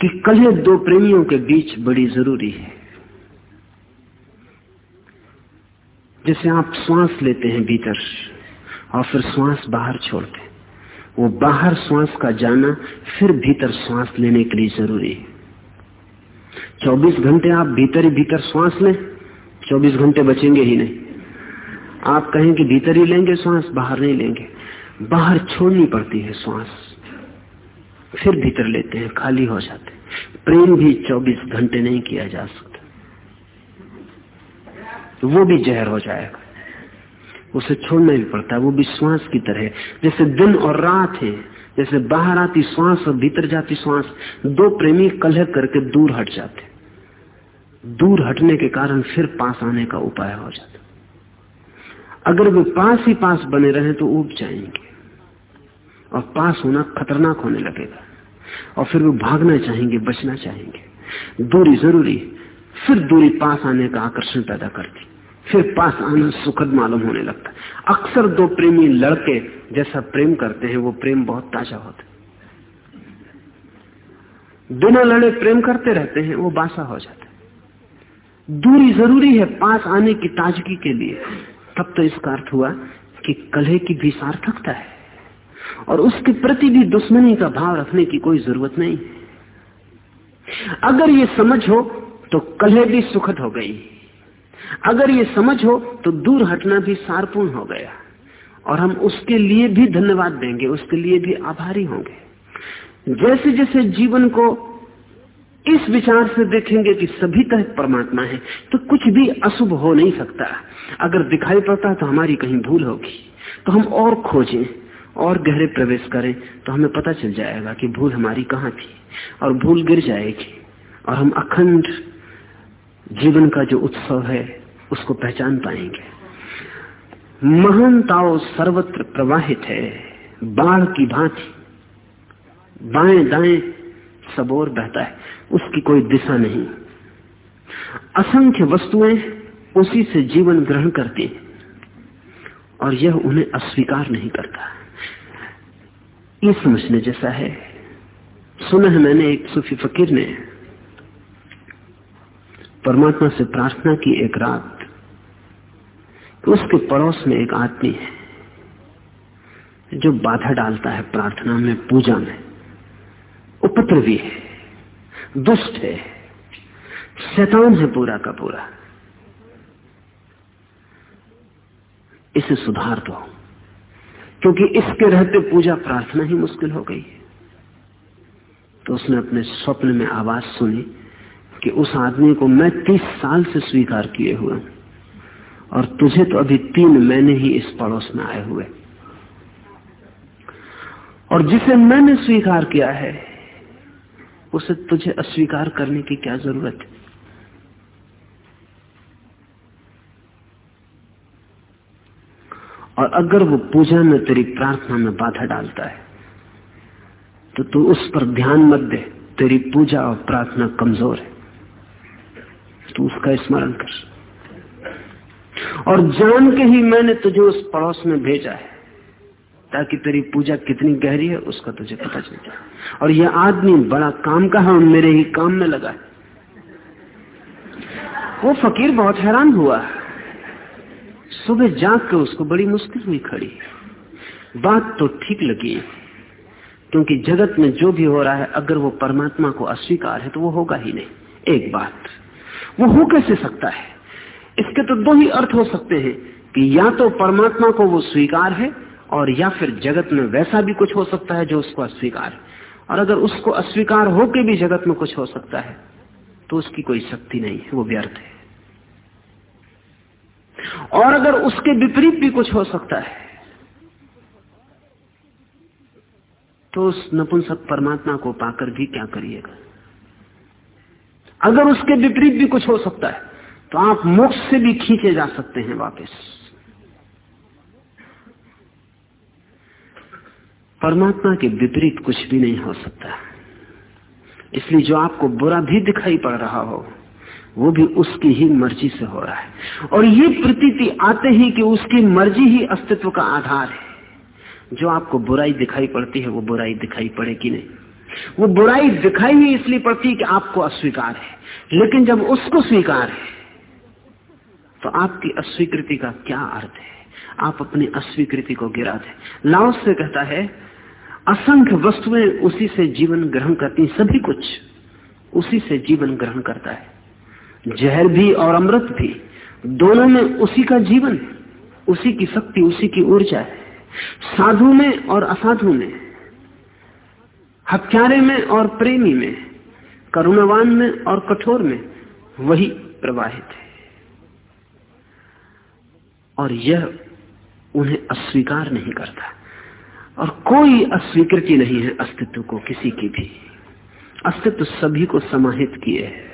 कि कलह दो प्रेमियों के बीच बड़ी ज़रूरी है। जैसे आप श्वास लेते हैं भीतर और फिर श्वास बाहर छोड़ते हैं। वो बाहर श्वास का जाना फिर भीतर श्वास लेने के लिए ज़रूरी है। 24 घंटे आप भीतर ही भीतर श्वास लें 24 घंटे बचेंगे ही नहीं। आप कहें कि भीतर ही लेंगे श्वास बाहर नहीं लेंगे। बाहर छोड़नी पड़ती है श्वास फिर भीतर लेते हैं, खाली हो जाते प्रेम भी 24 घंटे नहीं किया जा सकता। वो भी जहर हो जाएगा। उसे छोड़ना भी पड़ता है, वो भी श्वास की तरह जैसे दिन और रात है जैसे बाहर आती श्वास और भीतर जाती श्वास दो प्रेमी कलह करके दूर हट जाते दूर हटने के कारण फिर पास आने का उपाय हो जाता अगर वे पास ही पास बने रहे तो उब जाएँगे। और पास होना खतरनाक होने लगेगा। और फिर वो भागना चाहेंगे, बचना चाहेंगे। दूरी ज़रूरी, फिर दूरी पास आने का आकर्षण पैदा करती फिर पास आना सुखद मालूम होने लगता अक्सर दो प्रेमी लड़के जैसा प्रेम करते हैं, वो प्रेम बहुत ताज़ा होता बिना लड़े प्रेम करते रहते हैं, वो बासा हो जाता है। दूरी ज़रूरी है पास आने की ताजगी के लिए। तब तो इसका अर्थ हुआ कि कलह की भी सार्थकता है। और उसके प्रति भी दुश्मनी का भाव रखने की कोई ज़रूरत नहीं। अगर ये समझ हो तो कलह भी सुखद हो गई। अगर ये समझ हो तो दूर हटना भी सारपूर्ण हो गया। और हम उसके लिए भी धन्यवाद देंगे, उसके लिए भी आभारी होंगे। जैसे जैसे जीवन को इस विचार से देखेंगे कि सभी तरह परमात्मा है तो कुछ भी अशुभ हो नहीं सकता। अगर दिखाई पड़ता तो हमारी कहीं भूल होगी। तो हम और खोजें, और गहरे प्रवेश करें तो हमें पता चल जाएगा कि भूल हमारी कहाँ थी, और भूल गिर जाएगी, और हम अखंड जीवन का जो उत्सव है, उसको पहचान पाएँगे। महानताओ सर्वत्र प्रवाहित है, बाढ़ की भांति। बाएँ दाएँ सब और बहता है, उसकी कोई दिशा नहीं। असंख्य वस्तुएँ उसी से जीवन ग्रहण करती और यह उन्हें अस्वीकार नहीं करता। ये समझने जैसा है। सुना है मैंने एक सूफी फकीर ने परमात्मा से प्रार्थना की एक रात। तो उसके पड़ोस में एक आदमी है, जो बाधा डालता है प्रार्थना में, पूजा में। उपद्रवी है, दुष्ट है, शैतान है पूरा का पूरा। इसे सुधार दो, क्योंकि इसके रहते पूजा प्रार्थना ही मुश्किल हो गई। है तो उसने अपने स्वप्न में आवाज़ सुनी कि उस आदमी को मैं तीस साल से स्वीकार किए हुए और तुझे तो अभी तीन महीने ही इस पड़ोस में आए हुए। और जिसे मैंने स्वीकार किया है, उसे तुझे अस्वीकार करने की क्या ज़रूरत है? और अगर वो पूजा में तेरी प्रार्थना में बाधा डालता है तो तू उस पर ध्यान मत दे। तेरी पूजा और प्रार्थना कमज़ोर है। तू उसका स्मरण कर। और जान के ही मैंने तुझे उस पड़ोस में भेजा है, ताकि तेरी पूजा कितनी गहरी है उसका तुझे पता चल जाए। और यह आदमी बड़ा काम का है मेरे ही काम में लगा है। वो फकीर बहुत हैरान हुआ। सुबह जाग कर उसको बड़ी मुश्किल हुई खड़ी। बात तो ठीक लगी, क्योंकि जगत में जो भी हो रहा है, अगर वो परमात्मा को अस्वीकार है तो वो होगा ही नहीं। एक बात। वो हो कैसे सकता है? इसके तो दो ही अर्थ हो सकते हैं कि या तो परमात्मा को वो स्वीकार है और या फिर जगत में वैसा भी कुछ हो सकता है जो उसको अस्वीकार है। और अगर उसको अस्वीकार होके भी जगत में कुछ हो सकता है तो उसकी कोई शक्ति नहीं है, वो व्यर्थ है। और अगर उसके विपरीत भी कुछ हो सकता है तो उस नपुंसक परमात्मा को पाकर भी क्या करिएगा? अगर उसके विपरीत भी कुछ हो सकता है तो आप मोक्ष से भी खींचे जा सकते हैं वापस। परमात्मा के विपरीत कुछ भी नहीं हो सकता। इसलिए जो आपको बुरा भी दिखाई पड़ रहा हो, वो भी उसकी ही मर्ज़ी से हो रहा है। और ये प्रतीति आते ही कि उसकी मर्ज़ी ही अस्तित्व का आधार है। जो आपको बुराई दिखाई पड़ती है, वो बुराई दिखाई पड़ेगी नहीं। वो बुराई दिखाई ही इसलिए पड़ती कि आपको अस्वीकार है। लेकिन जब उसको स्वीकार है तो आपकी अस्वीकृति का क्या अर्थ है? आप अपनी अस्वीकृति को गिरा दे। लाओस से कहता है, असंख्य वस्तुएँ उसी से जीवन ग्रहण करती सभी कुछ उसी से जीवन ग्रहण करता है। जहर भी और अमृत भी, दोनों में उसी का जीवन, उसी की शक्ति, उसी की ऊर्जा है। साधु में और असाधु में हत्यारे में और प्रेमी में, करुणावान में और कठोर में वही प्रवाहित है। और यह उन्हें अस्वीकार नहीं करता। और कोई अस्वीकृति नहीं है अस्तित्व को किसी की भी। अस्तित्व सभी को समाहित किए है।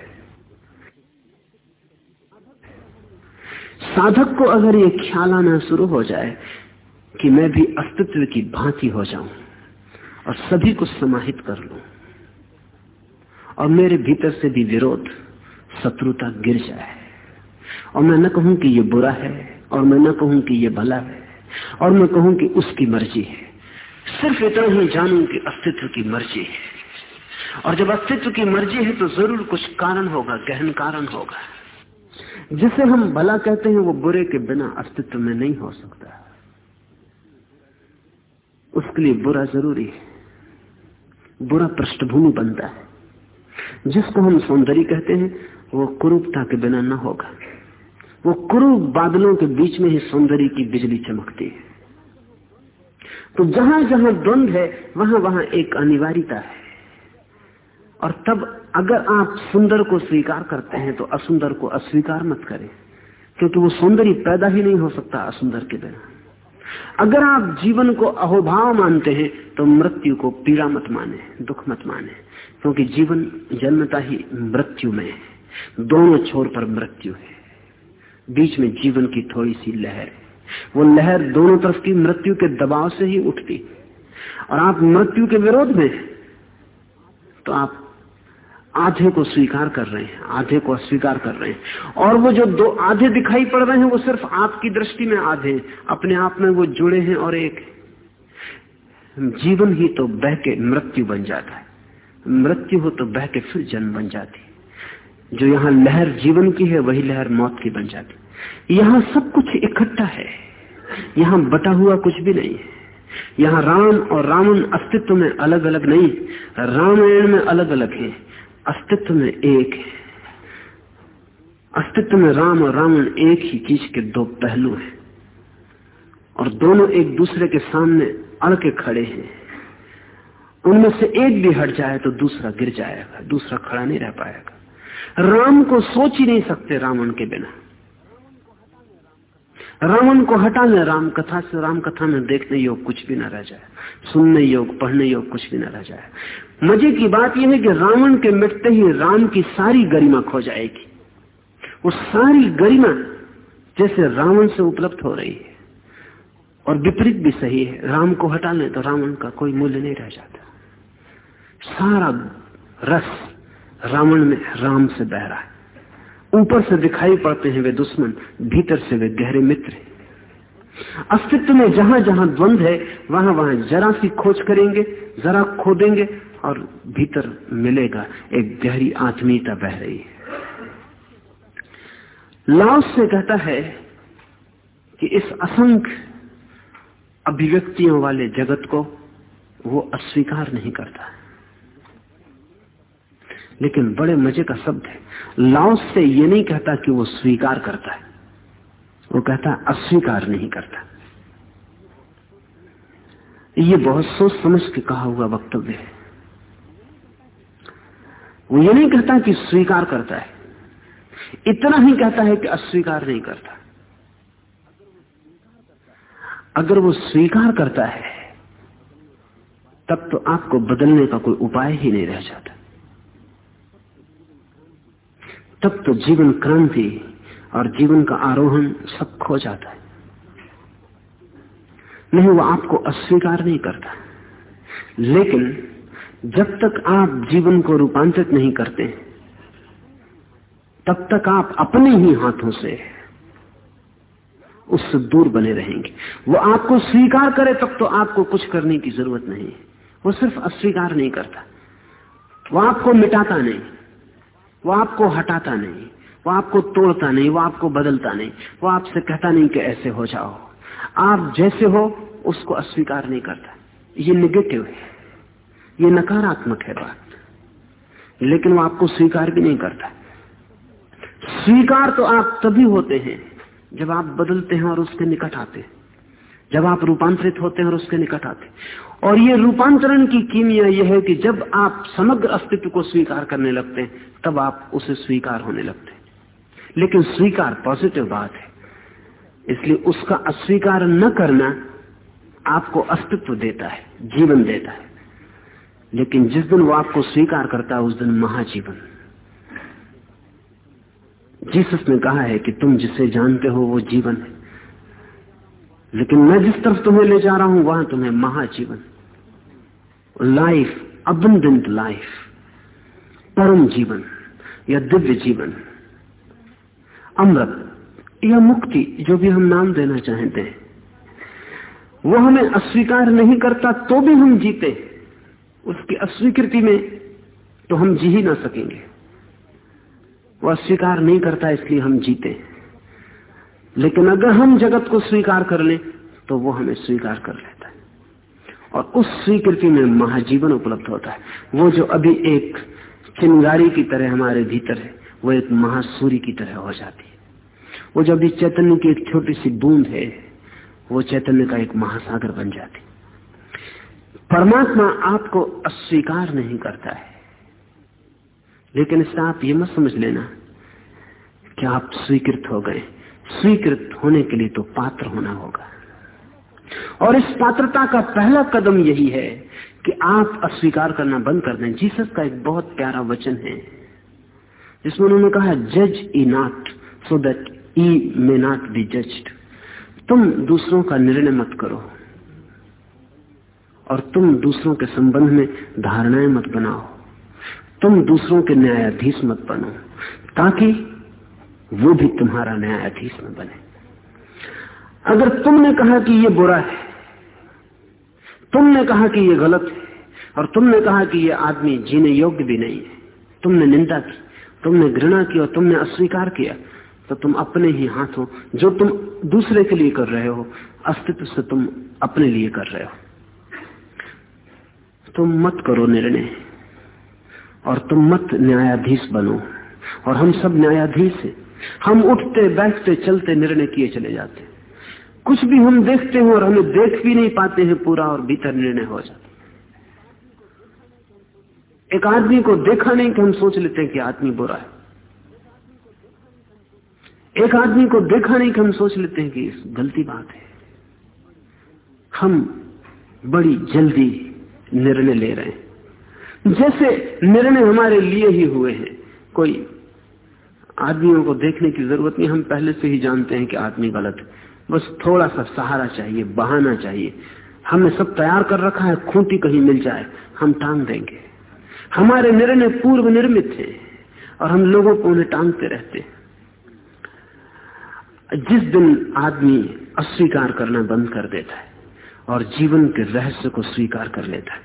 साधक को अगर ये ख्याल आना शुरू हो जाए कि मैं भी अस्तित्व की भांति हो जाऊँ और सभी को समाहित कर लू। और मेरे भीतर से भी विरोध, शत्रुता गिर जाए। और मैं न कहूँ कि ये बुरा है, और मैं न कहूँ कि ये भला है, और मैं कहूँ कि उसकी मर्ज़ी है। सिर्फ़ इतना ही जानूं कि अस्तित्व की मर्ज़ी है। और जब अस्तित्व की मर्ज़ी है तो ज़रूर कुछ कारण होगा, गहन कारण होगा। जिसे हम भला कहते हैं, वो बुरे के बिना अस्तित्व में नहीं हो सकता। उसके लिए बुरा ज़रूरी है। बुरा पृष्ठभूमि बनता है। जिसको हम सौंदर्य कहते हैं, वो कुरूपता के बिना न होगा। वो कुरूप बादलों के बीच में ही सौंदर्य की बिजली चमकती है। तो जहाँ जहाँ द्वंद है, वहाँ वहाँ एक अनिवार्यता है। और तब अगर आप सुंदर को स्वीकार करते हैं तो असुंदर को अस्वीकार मत करें, क्योंकि वो सौंदर्य पैदा ही नहीं हो सकता असुंदर के बिना। अगर आप जीवन को अहोभाव मानते हैं तो मृत्यु को पीड़ा मत माने, दुख मत माने, क्योंकि जीवन जन्मता ही मृत्यु में है। दोनों छोर पर मृत्यु है। बीच में जीवन की थोड़ी सी लहर है। वो लहर दोनों तरफ़ की मृत्यु के दबाव से ही उठती। और आप मृत्यु के विरोध में तो आप आधे को स्वीकार कर रहे हैं, आधे को अस्वीकार कर रहे हैं। और वो जो दो आधे दिखाई पड़ रहे हैं, वो सिर्फ़ आपकी दृष्टि में आधे अपने आप में वो जुड़े हैं और एक जीवन ही तो बह के मृत्यु बन जाता है। मृत्यु हो तो बह के फिर जन्म बन जाती जो यहाँ लहर जीवन की है, वही लहर मौत की बन जाती यहाँ सब कुछ इकट्ठा है। यहाँ बटा हुआ कुछ भी नहीं है। यहाँ राम और रावण अस्तित्व में अलग अलग नहीं, रामायण में अलग अलग है। अस्तित्व में एक है। अस्तित्व में राम और रावण एक ही चीज़ के दो पहलू हैं और दोनों एक दूसरे के सामने अड़ के खड़े हैं। उनमें से एक भी हट जाए तो दूसरा गिर जाएगा, दूसरा खड़ा नहीं रह पाएगा। राम को सोच ही नहीं सकते रावण के बिना। रावण को हटाने राम कथा से, राम कथा में देखने योग कुछ भी ना रह जाए, सुनने योग पढ़ने योग कुछ भी ना रह जाए। मज़े की बात यह है कि रावण के मिटते ही राम की सारी गरिमा खो जाएगी। वो सारी गरिमा जैसे रावण से उपलब्ध हो रही है। और विपरीत भी सही है। राम को हटा लें तो रावण का कोई मूल्य नहीं रह जाता। सारा रस रावण में राम से बह रहा है। ऊपर से दिखाई पड़ते हैं वे दुश्मन, भीतर से वे गहरे मित्र अस्तित्व में जहाँ जहाँ द्वंद है, वहाँ वहाँ जरा सी खोज करेंगे, जरा खोदेंगे और भीतर मिलेगा एक गहरी आत्मीयता बह रही है। लाओस से कहता है कि इस असंख्य अभिव्यक्तियों वाले जगत को वो अस्वीकार नहीं करता लेकिन बड़े मज़े का शब्द है। लाओस से ये नहीं कहता कि वो स्वीकार करता है। वो कहता, अस्वीकार नहीं करता। ये बहुत सोच समझ के कहा हुआ वक्तव्य है। वो ये नहीं कहता कि स्वीकार करता है। इतना ही कहता है कि अस्वीकार नहीं करता। अगर वो स्वीकार करता है, तब तो आपको बदलने का कोई उपाय ही नहीं रह जाता। तब तो जीवन क्रांति और जीवन का आरोहण सब खो जाता है। नहीं, वो आपको अस्वीकार नहीं करता। लेकिन जब तक आप जीवन को रूपांतरित नहीं करते, तब तक आप अपने ही हाथों से उससे दूर बने रहेंगे। वो आपको स्वीकार करे तब तो आपको कुछ करने की ज़रूरत नहीं। वो सिर्फ़ अस्वीकार नहीं करता। वो आपको मिटाता नहीं। वो आपको हटाता नहीं। वो आपको तोड़ता नहीं, वो आपको बदलता नहीं, वो आपसे कहता नहीं कि ऐसे हो जाओ। आप जैसे हो, उसको अस्वीकार नहीं करता। ये निगेटिव है। ये नकारात्मक है बात। लेकिन वो आपको स्वीकार भी नहीं करता। स्वीकार तो आप तभी होते हैं, जब आप बदलते हैं और उसके निकट आते हैं। जब आप रूपांतरित होते हैं और उसके निकट आते और ये रूपांतरण की कीमिया यह है कि जब आप समग्र अस्तित्व को स्वीकार करने लगते हैं, तब आप उसे स्वीकार होने लगते हैं। लेकिन स्वीकार पॉजिटिव बात है। इसलिए उसका अस्वीकार न करना आपको अस्तित्व देता है, जीवन देता है। लेकिन जिस दिन वो आपको स्वीकार करता है, उस दिन महाजीवन। जीसस ने कहा है कि तुम जिसे जानते हो, वो जीवन है। लेकिन मैं जिस तरफ़ तुम्हें ले जा रहा हूँ, वहाँ तुम्हें महाजीवन। लाइफ अबंडेंट लाइफ परम जीवन या दिव्य जीवन। अमृत, या मुक्ति, जो भी हम नाम देना चाहते हैं। वो हमें अस्वीकार नहीं करता तो भी हम जीते। उसकी अस्वीकृति में तो हम जी ही ना सकेंगे। वो अस्वीकार नहीं करता, इसलिए हम जीते। लेकिन अगर हम जगत को स्वीकार कर ले तो वो हमें स्वीकार कर लेता है। और उस स्वीकृति में महाजीवन उपलब्ध होता है। वो जो अभी एक चिंगारी की तरह हमारे भीतर है वो एक महासूर्य की तरह हो जाती है। वो जब अभी चैतन्य की एक छोटी सी बूंद है, वो चैतन्य का एक महासागर बन जाती परमात्मा आपको अस्वीकार नहीं करता है। लेकिन इससे आप ये मत समझ लेना कि आप स्वीकृत हो गए। स्वीकृत होने के लिए तो पात्र होना होगा। और इस पात्रता का पहला कदम यही है कि आप अस्वीकार करना बंद कर दें। जीसस का एक बहुत प्यारा वचन है। जिसमें उन्होंने कहा, जज ye not so that ye may not be judged. तुम दूसरों का निर्णय मत करो, और तुम दूसरों के संबंध में धारणाएँ मत बनाओ। तुम दूसरों के न्यायाधीश मत बनो, ताकि वो भी तुम्हारा न्यायाधीश न बने। अगर तुमने कहा कि ये बुरा है, तुमने कहा कि ये गलत है, और तुमने कहा कि ये आदमी जीने योग्य भी नहीं है, तुमने निंदा की। तुमने घृणा की और तुमने अस्वीकार किया तो तुम अपने ही हाथों, जो तुम दूसरे के लिए कर रहे हो, अस्तित्व से तुम अपने लिए कर रहे हो। तुम मत करो निर्णय, और तुम मत न्यायाधीश बनो, और हम सब न्यायाधीश हैं। हम उठते, बैठते, चलते निर्णय किए चले जाते कुछ भी हम देखते हैं और हमें देख भी नहीं पाते हैं, पूरा और भीतर निर्णय हो जाता एक आदमी को देखा नहीं कि हम सोच लेते हैं कि आदमी बुरा है। एक आदमी को देखा नहीं कि हम सोच लेते हैं कि इस गलती बात है। हम बड़ी जल्दी निर्णय ले रहे हैं। जैसे निर्णय हमारे लिए ही हुए हैं। कोई आदमियों को देखने की ज़रूरत नहीं। हम पहले से ही जानते हैं कि आदमी गलत है। बस थोड़ा सा सहारा चाहिए, बहाना चाहिए। हमने सब तैयार कर रखा है, खूंटी कहीं मिल जाए, हम टांग देंगे। हमारे निर्णय पूर्व निर्मित थे और हम लोगों को उन्हें टांगते रहते जिस दिन आदमी अस्वीकार करना बंद कर देता है और जीवन के रहस्य को स्वीकार कर लेता है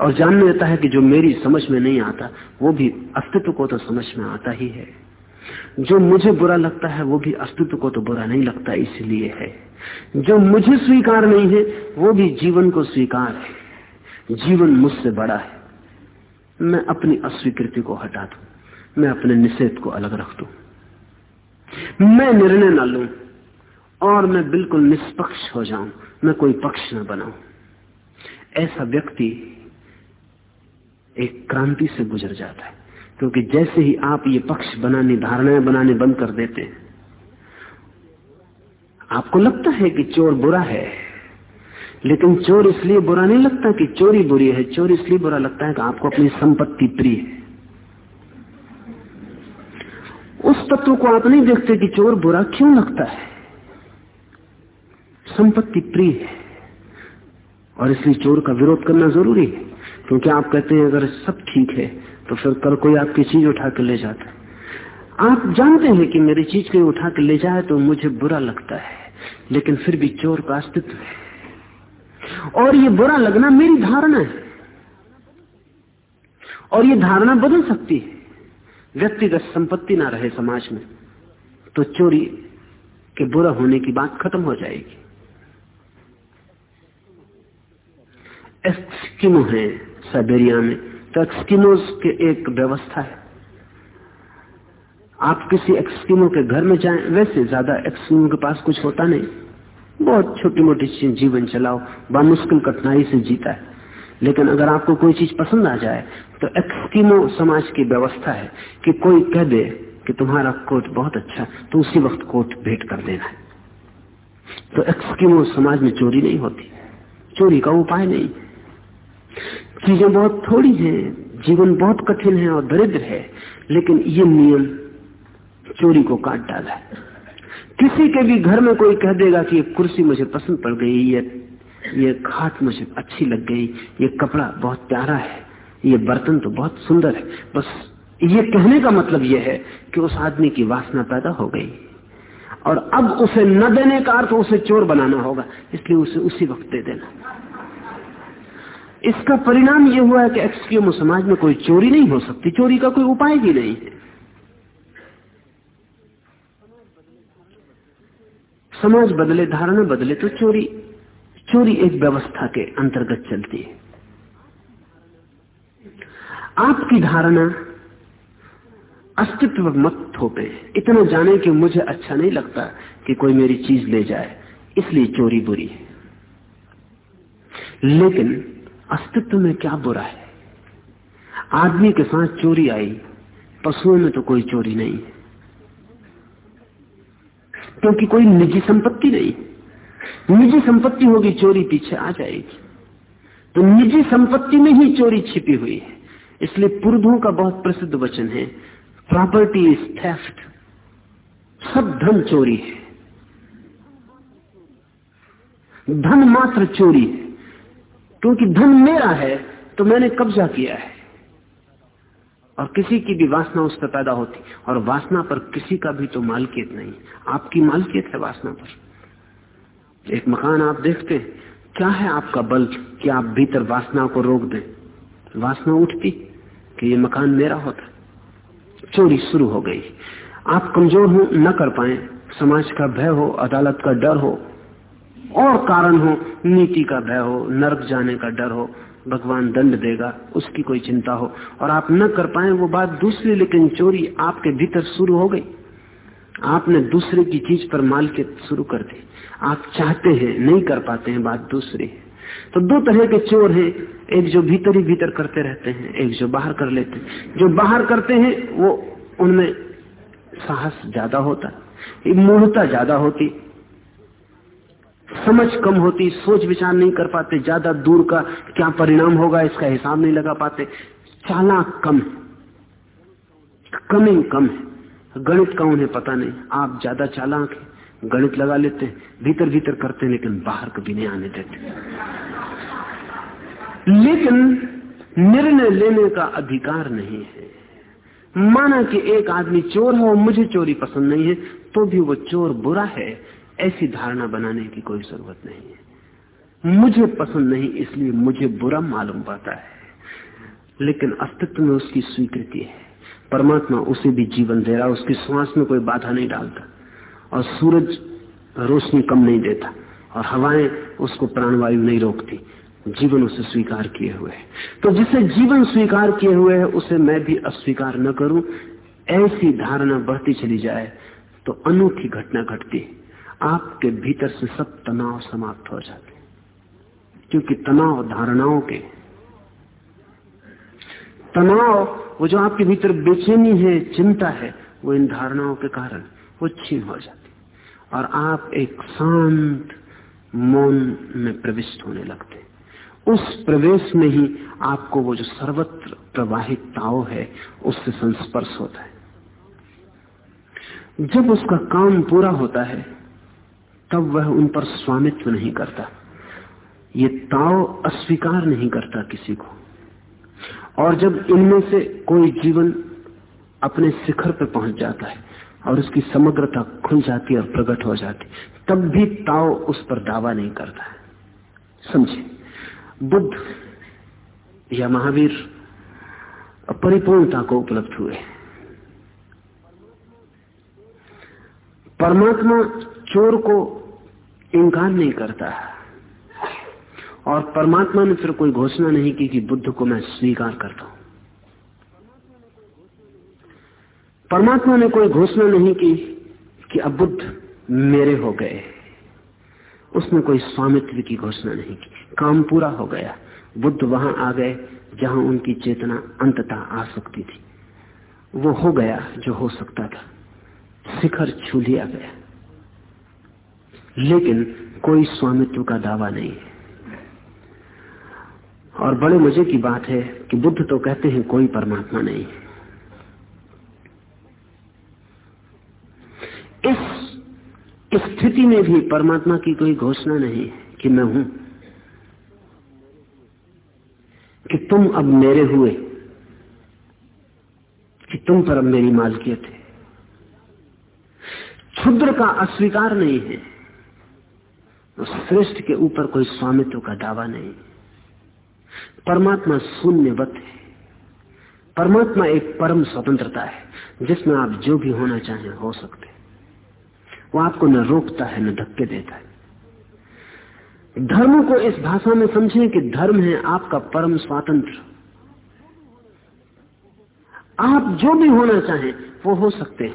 और जान लेता है कि जो मेरी समझ में नहीं आता, वो भी अस्तित्व को तो समझ में आता ही है। जो मुझे बुरा लगता है, वो भी अस्तित्व को तो बुरा नहीं लगता, इसलिए है। जो मुझे स्वीकार नहीं है, वो भी जीवन को स्वीकार है। जीवन मुझसे बड़ा है। मैं अपनी अस्वीकृति को हटा दू। मैं अपने निषेध को अलग रख दू। मैं निर्णय न लू और मैं बिल्कुल निष्पक्ष हो जाऊँ। मैं कोई पक्ष न बनाऊँ। ऐसा व्यक्ति एक क्रांति से गुजर जाता है, क्योंकि जैसे ही आप ये पक्ष बनाने, धारणाएँ बनाने बंद कर देते हैं, आपको लगता है कि चोर बुरा है। लेकिन चोर इसलिए बुरा नहीं लगता कि चोरी बुरी है। चोर इसलिए बुरा लगता है कि आपको अपनी संपत्ति प्रिय है। उस तत्व को आप नहीं देखते कि चोर बुरा क्यों लगता है। संपत्ति प्रिय है। और इसलिए चोर का विरोध करना ज़रूरी है। क्योंकि आप कहते हैं, अगर सब ठीक है तो फिर कल कोई आपकी चीज़ उठा के ले जाता है। आप जानते हैं कि मेरी चीज़ कोई उठा के ले जाए तो मुझे बुरा लगता है, लेकिन फिर भी चोर का अस्तित्व है। और ये बुरा लगना मेरी धारणा है। और ये धारणा बदल सकती है। व्यक्तिगत संपत्ति ना रहे समाज में तो चोरी के बुरा होने की बात खत्म हो जाएगी। एस्किमो है साइबेरिया में तो एक्सकिमोज के एक व्यवस्था है। आप किसी एक्सकिमो के घर में जाएँ, वैसे ज़्यादा एक्सकिमो के पास कुछ होता नहीं। बहुत छोटी मोटी चीज़ जीवन चलाओ, बामुश्किल कठिनाई से जीता है। लेकिन अगर आपको कोई चीज़ पसंद आ जाए तो एक्सकीमो समाज की व्यवस्था है कि कोई कह दे कि तुम्हारा कोट बहुत अच्छा तो उसी वक्त कोट भेंट कर देना है। तो एक्सकीमो समाज में चोरी नहीं होती। चोरी का उपाय नहीं। चीज़ें बहुत थोड़ी हैं, जीवन बहुत कठिन है और दरिद्र है, लेकिन ये नियम चोरी को काट डाला है। किसी के भी घर में कोई कह देगा कि ये कुर्सी मुझे पसंद पड़ गई, ये ये खाट मुझे अच्छी लग गई, ये कपड़ा बहुत प्यारा है, ये बर्तन तो बहुत सुंदर है। बस ये कहने का मतलब ये है कि उस आदमी की वासना पैदा हो गई। और अब उसे न देने का अर्थ उसे चोर बनाना होगा, इसलिए उसे उसी वक्त दे देना। इसका परिणाम यह हुआ है कि एक्सक्यूमो समाज में कोई चोरी नहीं हो सकती, चोरी का कोई उपाय भी नहीं है। समाज बदले, धारणा बदले तो चोरी चोरी एक व्यवस्था के अंतर्गत चलती है। आपकी धारणा अस्तित्व मत थोपे इतना जाने कि मुझे अच्छा नहीं लगता कि कोई मेरी चीज़ ले जाए, इसलिए चोरी बुरी है। लेकिन अस्तित्व में क्या बुरा है? आदमी के साथ चोरी आई, पशुओं में तो कोई चोरी नहीं है। क्योंकि कोई निजी संपत्ति नहीं। निजी संपत्ति होगी, चोरी पीछे आ जाएगी। तो निजी संपत्ति में ही चोरी छिपी हुई है। इसलिए पुरुधों का बहुत प्रसिद्ध वचन है प्रॉपर्टी इज़ थेफ्ट सब धन चोरी है। धन मात्र चोरी है। क्योंकि धन मेरा है तो मैंने कब्जा किया है। और किसी की भी वासना उस पर पैदा होती। और वासना पर किसी का भी तो मालकियत नहीं। आपकी मालकियत है वासना पर। एक मकान आप देखते हैं। क्या है आपका बल कि आप भीतर वासना को रोक दें? वासना उठती कि ये मकान मेरा होता। चोरी शुरू हो गई। आप कमज़ोर हो, न कर पाए। समाज का भय हो, अदालत का डर हो। और कारण हो, नीति का भय हो, नर्क जाने का डर हो। भगवान दंड देगा, उसकी कोई चिंता हो। और आप न कर पाए वो बात दूसरी, लेकिन चोरी आपके भीतर शुरू हो गई। आपने दूसरे की चीज़ पर माल के शुरू कर दी। आप चाहते हैं, नहीं कर पाते हैं बात दूसरी। है तो दो तरह के चोर हैं। एक जो भीतर ही भीतर करते रहते हैं, एक जो बाहर कर लेते हैं। जो बाहर करते हैं, वो उनमें साहस ज़्यादा होता मूढ़ता ज़्यादा होती। समझ कम होती, सोच विचार नहीं कर पाते, ज़्यादा दूर का क्या परिणाम होगा, इसका हिसाब नहीं लगा पाते। चालाक कम है। कमिंग कम है। गणित का उन्हें पता नहीं। आप ज़्यादा चालाक है, गणित लगा लेते हैं, भीतर भीतर करते हैं, लेकिन बाहर कभी नहीं आने देते। लेकिन निर्णय लेने का अधिकार नहीं है। माना कि एक आदमी चोर है और मुझे चोरी पसंद नहीं है तो भी वो चोर बुरा है। ऐसी धारणा बनाने की कोई ज़रूरत नहीं है। मुझे पसंद नहीं, इसलिए मुझे बुरा मालूम पड़ता है। लेकिन अस्तित्व में उसकी स्वीकृति है। परमात्मा उसे भी जीवन दे रहा उसकी श्वास में कोई बाधा नहीं डालता। और सूरज रोशनी कम नहीं देता, और हवाएँ उसको प्राणवायु नहीं रोकती। जीवन उसे स्वीकार किए हुए है। तो जिसे जीवन स्वीकार किए हुए है, उसे मैं भी अस्वीकार न करूँ। ऐसी धारणा बढ़ती चली जाए तो अनूठी घटना घटती आपके भीतर से सब तनाव समाप्त हो जाते क्योंकि तनाव धारणाओं के। तनाव, वो जो आपके भीतर बेचैनी है, चिंता है, वो इन धारणाओं के कारण, वो छीन हो जाती और आप एक शांत मौन में प्रविष्ट होने लगते उस प्रवेश में ही आपको वो जो सर्वत्र प्रवाहित ताव है, उससे संस्पर्श होता है। जब उसका काम पूरा होता है तब वह उन पर स्वामित्व नहीं करता। ये ताव अस्वीकार नहीं करता किसी को। और जब इनमें से कोई जीवन अपने शिखर पर पहुँच जाता है और उसकी समग्रता खुल जाती है और प्रकट हो जाती तब भी ताव उस पर दावा नहीं करता है। समझे बुद्ध या महावीर परिपूर्णता को उपलब्ध हुए। परमात्मा चोर को इनकार नहीं करता। और परमात्मा ने फिर कोई घोषणा नहीं की कि बुद्ध को मैं स्वीकार करता हूँ। परमात्मा ने कोई घोषणा नहीं की कि अब बुद्ध मेरे हो गए। उसने कोई स्वामित्व की घोषणा नहीं की। काम पूरा हो गया। बुद्ध वहाँ आ गए, जहाँ उनकी चेतना अंततः आ सकती थी। वो हो गया जो हो सकता था। शिखर छू लिया गया। लेकिन कोई स्वामित्व का दावा नहीं है। और बड़े मज़े की बात है कि बुद्ध तो कहते हैं कोई परमात्मा नहीं इस स्थिति में भी परमात्मा की कोई घोषणा नहीं कि मैं हूँ, कि तुम अब मेरे हुए, कि तुम पर अब मेरी मालकियत है। क्षुद्र का अस्वीकार नहीं है। श्रेष्ठ के ऊपर कोई स्वामित्व का दावा नहीं। परमात्मा शून्यवत है। परमात्मा एक परम स्वतंत्रता है, जिसमें आप जो भी होना चाहें हो सकते वो आपको न रोकता है, न धक्के देता है। धर्म को इस भाषा में समझें कि धर्म है आपका परम स्वातंत्र। आप जो भी होना चाहें, वो हो सकते हैं।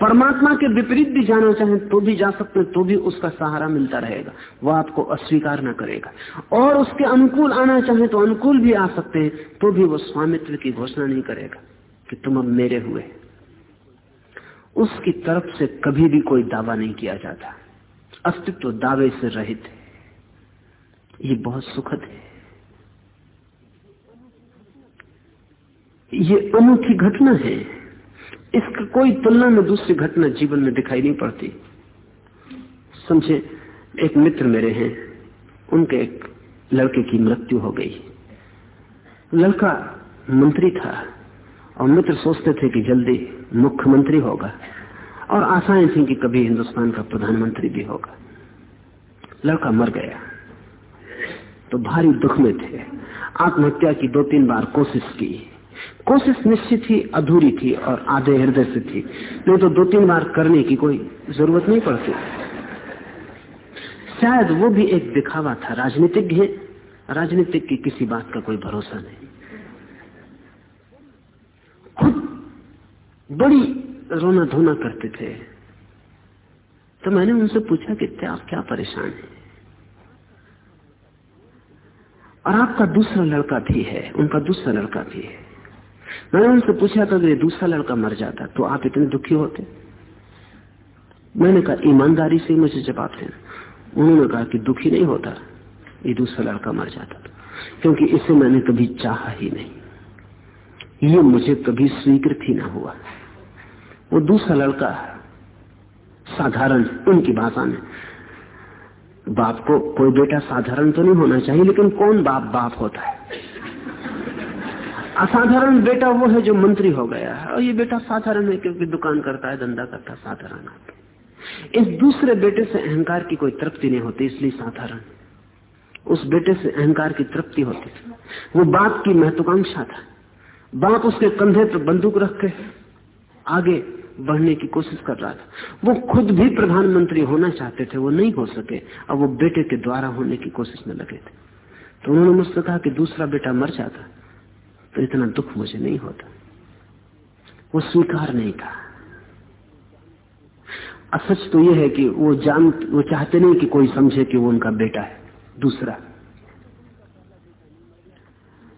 परमात्मा के विपरीत भी जाना चाहें तो भी जा सकते हैं तो भी उसका सहारा मिलता रहेगा। वह आपको अस्वीकार न करेगा। और उसके अनुकूल आना चाहे तो अनुकूल भी आ सकते हैं तो भी वो स्वामित्व की घोषणा नहीं करेगा कि तुम अब मेरे हुए। उसकी तरफ़ से कभी भी कोई दावा नहीं किया जाता। अस्तित्व दावे से रहित है। ये बहुत सुखद है। ये अनूठी घटना है। इसका कोई तुलना में दूसरी घटना जीवन में दिखाई नहीं पड़ती। समझे, एक मित्र मेरे हैं, उनके एक लड़के की मृत्यु हो गई। लड़का मंत्री था, और मित्र सोचते थे कि जल्दी मुख्यमंत्री होगा, और आशाएँ थी कि कभी हिंदुस्तान का प्रधानमंत्री भी होगा। लड़का मर गया तो भारी दुख में थे। आत्महत्या की दो तीन बार कोशिश की। कोशिश निश्चित ही अधूरी थी और आधे हृदय से थी। नहीं तो दो तीन बार करने की कोई ज़रूरत नहीं पड़ती। शायद वो भी एक दिखावा था राजनीतिक है। राजनीतिक की किसी बात का कोई भरोसा नहीं। खुद बड़ी रोना धोना करते थे। तो मैंने उनसे पूछा कि क्या आप क्या परेशान है? और आपका दूसरा लड़का भी है, उनका दूसरा लड़का भी है। मैंने उनसे पूछा था कि दूसरा लड़का मर जाता तो आप इतने दुखी होते? मैंने कहा, ईमानदारी से मुझे जवाब देना। उन्होंने कहा कि दुखी नहीं होता, ये दूसरा लड़का मर जाता क्योंकि इसे मैंने कभी चाहा ही नहीं। ये मुझे कभी स्वीकृत ही ना हुआ। वो दूसरा लड़का साधारण, उनकी भाषा में बाप को कोई बेटा साधारण तो नहीं होना चाहिए, लेकिन कौन बाप बाप होता है? असाधारण बेटा वो है जो मंत्री हो गया है। और ये बेटा साधारण है क्योंकि दुकान करता है, धंधा करता है, साधारण इस दूसरे बेटे से अहंकार की कोई तृप्ति नहीं होती, इसलिए साधारण। उस बेटे से अहंकार की तृप्ति होती थी। वो बाप की महत्वाकांक्षा था। बाप उसके कंधे पर बंदूक रख के आगे बढ़ने की कोशिश कर रहा था। वो खुद भी प्रधानमंत्री होना चाहते थे, वो नहीं हो सके। अब वो बेटे के द्वारा होने की कोशिश में लगे थे। तो उन्होंने मुझसे कहा कि दूसरा बेटा मर जाता। तो इतना दुख मुझे नहीं होता। वो स्वीकार नहीं था। असच तो यह है कि वो जान, वो चाहते नहीं कि कोई समझे कि वो उनका बेटा है, दूसरा।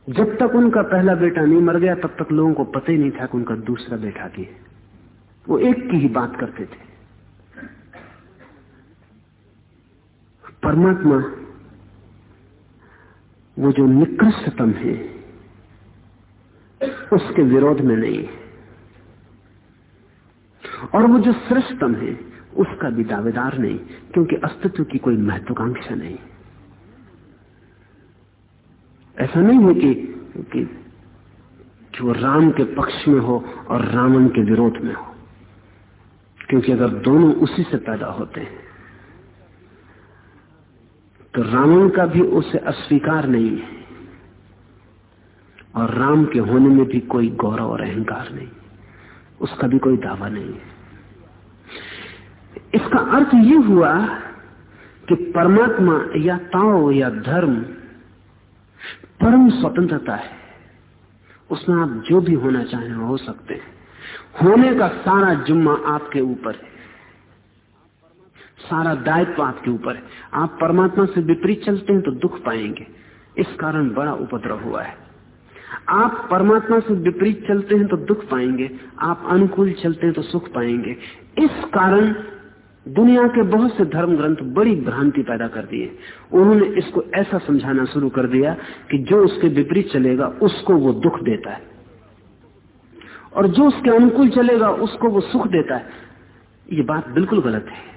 जब तक उनका पहला बेटा नहीं मर गया, तब तक लोगों को पता ही नहीं था कि उनका दूसरा बेटा भी है। वो एक की ही बात करते थे। परमात्मा, वो जो निकृष्टतम है उसके विरोध में नहीं और वो जो श्रेष्ठतम है उसका भी दावेदार नहीं क्योंकि अस्तित्व की कोई महत्वाकांक्षा नहीं। ऐसा नहीं है कि, कि जो राम के पक्ष में हो और रावण के विरोध में हो। क्योंकि अगर दोनों उसी से पैदा होते हैं तो रावण का भी उसे अस्वीकार नहीं है। और राम के होने में भी कोई गौरव और अहंकार नहीं। उसका भी कोई दावा नहीं। है इसका अर्थ ये हुआ कि परमात्मा या ताओ या धर्म परम स्वतंत्रता है। उसमें आप जो भी होना चाहें हो सकते हैं। होने का सारा जुम्मा आपके ऊपर है। सारा दायित्व आपके ऊपर है। आप परमात्मा से विपरीत चलते हैं तो दुख पाएँगे। इस कारण बड़ा उपद्रव हुआ है। आप परमात्मा से विपरीत चलते हैं तो दुख पाएँगे, आप अनुकूल चलते हैं तो सुख पाएँगे। इस कारण दुनिया के बहुत से धर्म ग्रंथ बड़ी भ्रांति पैदा कर दिए। उन्होंने इसको ऐसा समझाना शुरू कर दिया कि जो उसके विपरीत चलेगा, उसको वो दुख देता है। और जो उसके अनुकूल चलेगा, उसको वो सुख देता है। ये बात बिल्कुल गलत है।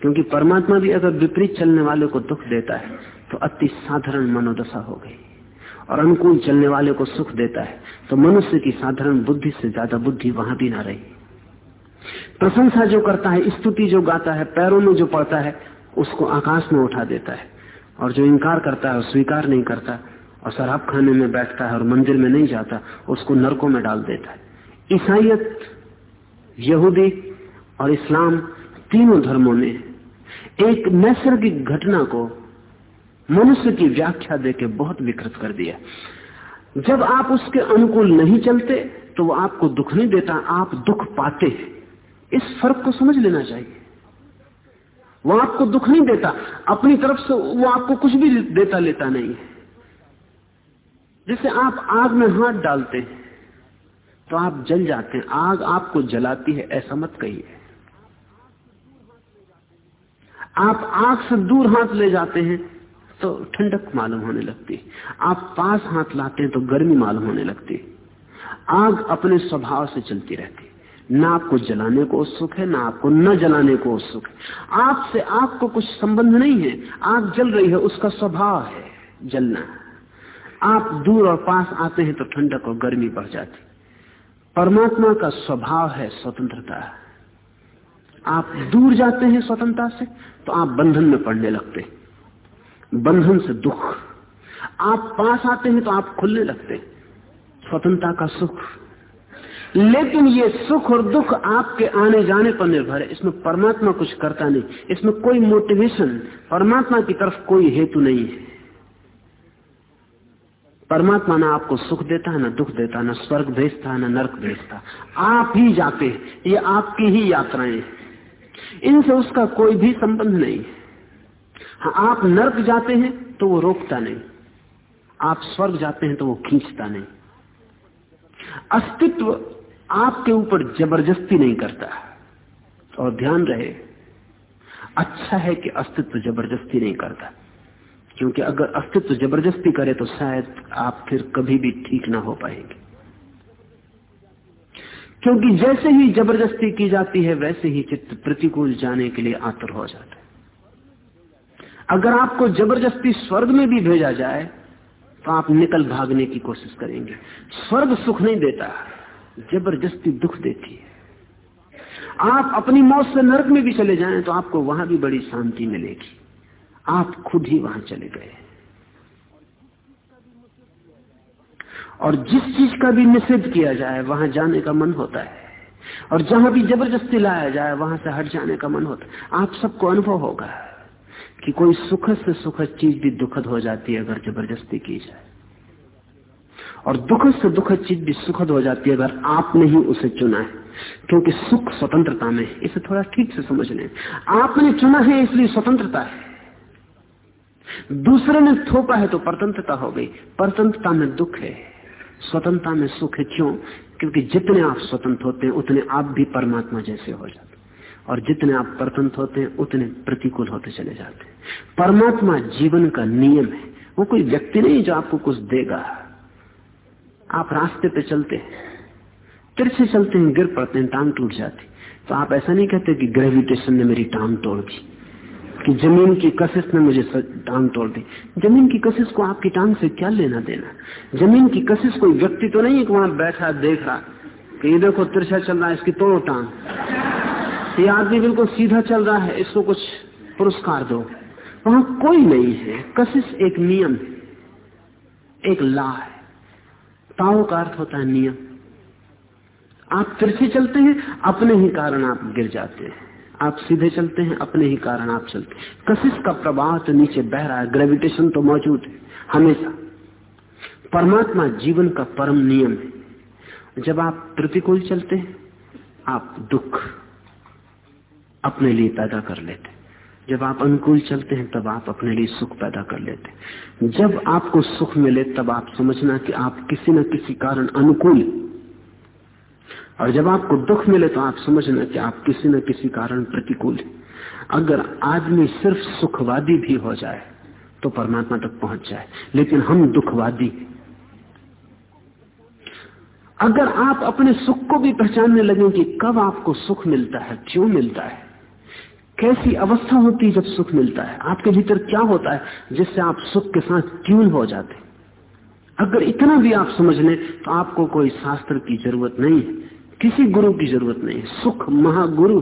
क्योंकि परमात्मा भी अगर विपरीत चलने वाले को दुख देता है तो अति साधारण मनोदशा हो गई। और अनुकूल चलने वाले को सुख देता है। तो मनुष्य की साधारण बुद्धि से ज़्यादा बुद्धि वहाँ भी ना रही। प्रशंसा जो करता है, स्तुति जो गाता है, पैरों में जो पड़ता है, उसको आकाश में उठा देता है। और जो इनकार करता है स्वीकार नहीं करता। और शराब खाने में बैठता है और मंदिर में नहीं जाता, उसको नरकों में डाल देता है। ईसाइत यहूदी और इस्लाम तीनों धर्मों ने एक नैसर्गिक घटना को मनुष्य की व्याख्या देके बहुत विकृत कर दिया। जब आप उसके अनुकूल नहीं चलते तो वो आपको दुख नहीं देता, आप दुख पाते हैं। इस फ़र्क को समझ लेना चाहिए। वो आपको दुख नहीं देता, अपनी तरफ़ से वो आपको कुछ भी देता लेता नहीं है। जैसे आप आग में हाथ डालते हैं तो आप जल जाते हैं। आग आपको जलाती है, ऐसा मत कहिए। आप आग से दूर हाथ ले जाते हैं तो ठंडक मालूम होने लगती। आप पास हाथ लाते हैं तो गर्मी मालूम होने लगती। आग अपने स्वभाव से चलती रहती। ना आपको जलाने को उत्सुक है, ना आपको न जलाने को उत्सुक है। आपसे आग को कुछ संबंध नहीं है। आग जल रही है, उसका स्वभाव है जलना। आप दूर और पास आते हैं तो ठंडक और गर्मी बढ़ जाती। परमात्मा का स्वभाव है स्वतंत्रता। आप दूर जाते हैं स्वतंत्रता से तो आप बंधन में पड़ने लगते। बंधन से दुख। आप पास आते हैं तो आप खुलने लगते स्वतंत्रता का सुख। लेकिन ये सुख और दुख आपके आने जाने पर निर्भर है। इसमें परमात्मा कुछ करता नहीं। इसमें कोई मोटिवेशन परमात्मा की तरफ़ कोई हेतु नहीं है। परमात्मा ना आपको सुख देता है ना दुख देता, ना स्वर्ग भेजता है ना नरक भेजता। आप ही जाते हैं। ये आपकी ही यात्राएँ इनसे उसका कोई भी संबंध नहीं हाँ। आप नर्क जाते हैं तो वो रोकता नहीं। आप स्वर्ग जाते हैं तो वो खींचता नहीं। अस्तित्व आपके ऊपर ज़बरदस्ती नहीं करता। और ध्यान रहे अच्छा है कि अस्तित्व ज़बरदस्ती नहीं करता। क्योंकि अगर अस्तित्व ज़बरदस्ती करे तो शायद आप फिर कभी भी ठीक ना हो पाएँगे। क्योंकि जैसे ही ज़बरदस्ती की जाती है, वैसे ही चित्त प्रतिकूल जाने के लिए आतुर हो जाता है। अगर आपको ज़बरदस्ती स्वर्ग में भी भेजा जाए तो आप निकल भागने की कोशिश करेंगे। स्वर्ग सुख नहीं देता, ज़बरदस्ती दुख देती है। आप अपनी मौत से नरक में भी चले जाएँ तो आपको वहाँ भी बड़ी शांति मिलेगी। आप खुद ही वहाँ चले गए। और जिस चीज़ का भी निषेध किया जाए, वहाँ जाने का मन होता है। और जहाँ भी ज़बरदस्ती लाया जाए, वहाँ से हट जाने का मन होता है। आप सबको अनुभव होगा। कि कोई सुखद से सुखद चीज़ भी दुखद हो जाती है अगर ज़बरदस्ती की जाए। और दुखद से दुखद चीज़ भी सुखद हो जाती है अगर आपने ही उसे चुना है। क्योंकि सुख स्वतंत्रता में इसे थोड़ा ठीक से समझ लें। आपने चुना है, इसलिए स्वतंत्रता है। दूसरे ने थोपा है तो परतंत्रता हो गई। परतंत्रता में दुख है। स्वतंत्रता में सुख है। क्यों? क्योंकि जितने आप स्वतंत्र होते हैं, उतने आप भी परमात्मा जैसे हो जाते और जितने आप परतंत्र होते हैं, उतने प्रतिकूल होते चले जाते हैं। परमात्मा जीवन का नियम है। वो कोई व्यक्ति नहीं जो आपको कुछ देगा। आप रास्ते पे चलते हैं। तिरछे चलते हैं, गिर पड़ते हैं, टांग टूट जाती तो आप ऐसा नहीं कहते कि ग्रेविटेशन ने मेरी टांग तोड़ दी, कि ज़मीन की कशिश ने मुझे टांग तोड़ दी। ज़मीन की कशिश को आपकी टांग से क्या लेना देना? ज़मीन की कशिश कोई व्यक्ति तो नहीं है कि वहाँ बैठा, देख रहा, कि ये देखो तिरछा चल रहा है, इसकी तोड़ो टांग। ये आदमी बिल्कुल सीधा चल रहा है, इसको कुछ पुरस्कार दो। वहाँ कोई नहीं है, कशिश एक नियम एक ला है। ताओ का अर्थ होता है नियम। आप तिरछे चलते हैं, अपने ही कारण आप गिर जाते हैं। आप सीधे चलते हैं, अपने ही कारण आप चलते हैं। कशिश का प्रवाह तो नीचे बह रहा है ग्रेविटेशन तो मौजूद है, हमेशा। परमात्मा जीवन का परम नियम है। जब आप प्रतिकूल चलते हैं, आप दुख अपने लिए पैदा कर लेते। जब आप अनुकूल चलते हैं, तब आप अपने लिए सुख पैदा कर लेते। जब आपको सुख मिले, तब आप समझना कि आप किसी न किसी कारण अनुकूल और जब आपको दुख मिले तो आप समझना कि आप किसी न किसी कारण प्रतिकूल अगर आदमी सिर्फ़ सुखवादी भी हो जाए तो परमात्मा तक पहुँच जाए। लेकिन हम दुखवादी अगर आप अपने सुख को भी पहचानने लगे कि कब आपको सुख मिलता है, क्यों मिलता है कैसी अवस्था होती है जब सुख मिलता है? आपके भीतर क्या होता है जिससे आप सुख के साथ ट्यून हो जाते अगर इतना भी आप समझ लें तो आपको कोई शास्त्र की ज़रूरत नहीं है, किसी गुरु की ज़रूरत नहीं सुख महागुरु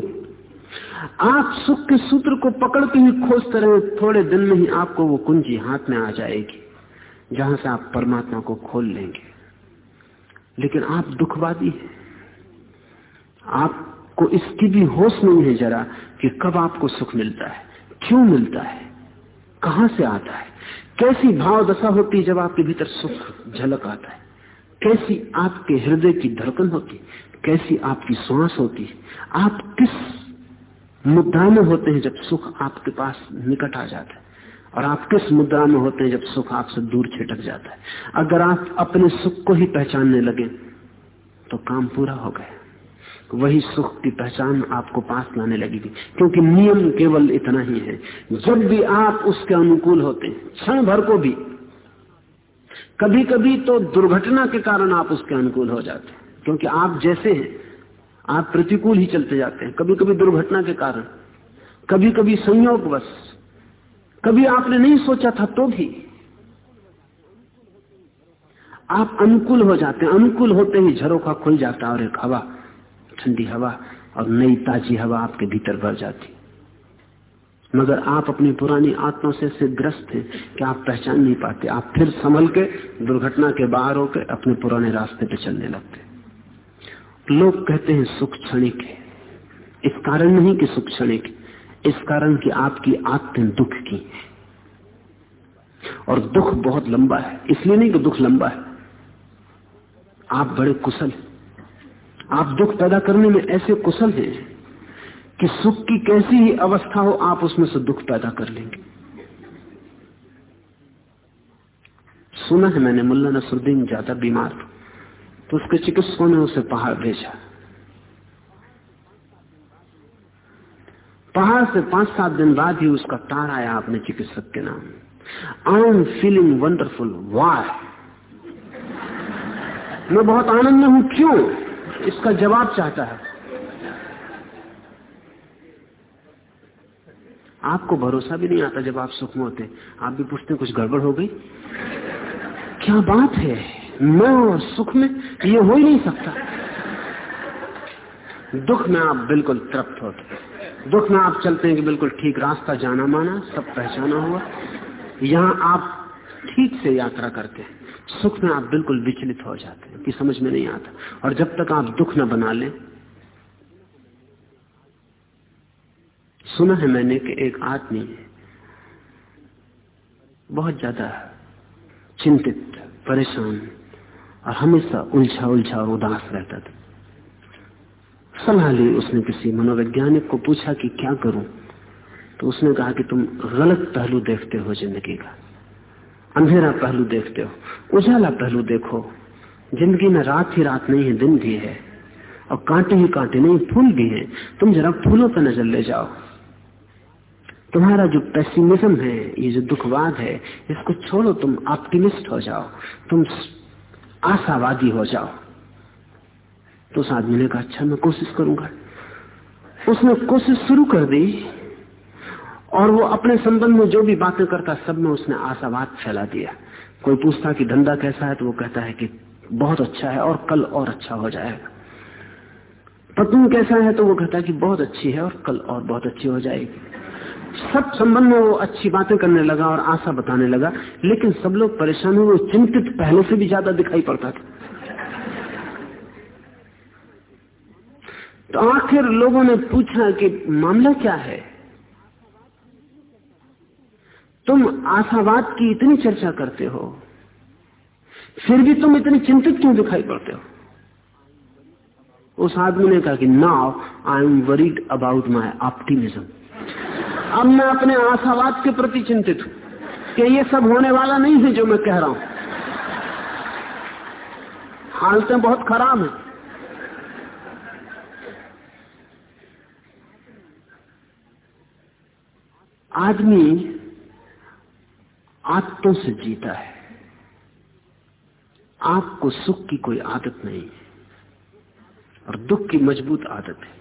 आप सुख के सूत्र को पकड़ के ही खोजते रहे, थोड़े दिन में ही आपको वो कुंजी हाथ में आ जाएगी, जहाँ से आप परमात्मा को खोल लेंगे। लेकिन आप दुखवादी हैं। आपको इसकी भी होश नहीं है जरा कि कब आपको सुख मिलता है, क्यों मिलता है, कहाँ से आता है, कैसी भाव दशा होती है जब आपके भीतर सुख झलक आता है, कैसी आपके हृदय की धड़कन होती कैसी आपकी श्वास होती आप किस मुद्रा में होते हैं जब सुख आपके पास निकट आ जाता है, और आप किस मुद्रा में होते हैं जब सुख आपसे दूर छिटक जाता है, अगर आप अपने सुख को ही पहचानने लगे तो काम पूरा हो गया। वही सुख की पहचान आपको पास लाने लगेगी। क्योंकि नियम केवल इतना ही है। जब भी आप उसके अनुकूल होते हैं, क्षण भर को भी कभी कभी तो दुर्घटना के कारण आप उसके अनुकूल हो जाते हैं। क्योंकि आप जैसे हैं, आप प्रतिकूल ही चलते जाते हैं। कभी कभी दुर्घटना के कारण कभी कभी संयोग बस कभी आपने नहीं सोचा था तो भी, आप अनुकूल हो जाते हैं। अनुकूल होते ही झरोखा खुल जाता है और एक हवा ठंडी हवा और नई ताजी हवा आपके भीतर भर जाती। मगर आप अपनी पुरानी आत्मा से ऐसे ग्रस्त हैं कि आप पहचान नहीं पाते। आप फिर संभल के, दुर्घटना के बाहर होकर अपने पुराने रास्ते पे चलने लगते लोग कहते हैं, सुख क्षणिक है। इस कारण नहीं कि सुख क्षणिक, इस कारण कि आपकी आत्म दुख की है। और दुख बहुत लंबा है। इसलिए नहीं कि दुख लंबा है। आप बड़े कुशल आप दुख पैदा करने में ऐसे कुशल हैं कि सुख की कैसी ही अवस्था हो, आप उसमें से दुख पैदा कर लेंगे। सुना है मैंने, मुल्ला नसरुद्दीन ज़्यादा बीमार तो उसके चिकित्सकों ने उसे पहाड़ भेजा। पहाड़ से पाँच सात दिन बाद ही उसका तार आया अपने चिकित्सक के नाम। आई एम फीलिंग वंडरफुल वाह मैं बहुत आनंद में हूँ, क्यों? इसका जवाब चाहता है। आपको भरोसा भी नहीं आता जब आप सुख में होते। आप भी पूछते कुछ गड़बड़ हो गई? क्या बात है? मैं और सुख में ये हो ही नहीं सकता। दुख में आप बिल्कुल तृप्त होते। दुख में आप चलते हैं कि बिल्कुल ठीक रास्ता जाना माना सब पहचाना हुआ। यहाँ आप ठीक से यात्रा करते हैं। सुख में आप बिल्कुल विचलित हो जाते हैं, कि समझ में नहीं आता। और जब तक आप दुख न बना लें, सुना है मैंने कि एक आदमी बहुत ज़्यादा चिंतित, परेशान और हमेशा उलझा उलझा और उदास रहता था। सलाह ली उसने किसी मनोवैज्ञानिक को, पूछा कि क्या करूँ? तो उसने कहा कि तुम गलत पहलू देखते हो ज़िंदगी का। अंधेरा पहलू देखते हो, उजाला पहलू देखो। ज़िंदगी में रात ही रात नहीं है, दिन भी है, और कांटे ही कांटे नहीं, फूल भी हैं। तुम जरा फूलों पर नज़र ले जाओ। तुम्हारा जो पेसिमिज्म है, ये जो दुखवाद है, इसको छोड़ो, तुम ऑप्टिमिस्ट हो जाओ, तुम आशावादी हो जाओ। तो उस आदमी ने कहा अच्छा मैं कोशिश करूँगा। उसने कोशिश शुरू कर दी और वो अपने संबंध में जो भी बातें करता, सब में उसने आशावाद फैला दिया। कोई पूछता कि धंधा कैसा है तो वो कहता है कि बहुत अच्छा है और कल और अच्छा हो जाएगा। पत्नी कैसा है तो वो कहता है कि बहुत अच्छी है और कल और बहुत अच्छी हो जाएगी। सब संबंध में वो अच्छी बातें करने लगा और आशा बताने लगा, लेकिन सब लोग परेशान हुए। चिंतित पहले से भी ज़्यादा दिखाई पड़ता था। तो आखिर लोगों ने पूछा कि मामला क्या है? तुम आशावाद की इतनी चर्चा करते हो। फिर भी तुम इतनी चिंतित क्यों दिखाई पड़ते हो? उस आदमी ने कहा कि now I am worried about my optimism अब मैं अपने आशावाद के प्रति चिंतित हूँ कि ये सब होने वाला नहीं है जो मैं कह रहा हूँ। हालतें बहुत खराब हैं। आदमी आदतों से जीता है। आपको सुख की कोई आदत नहीं है और दुख की मज़बूत आदत है।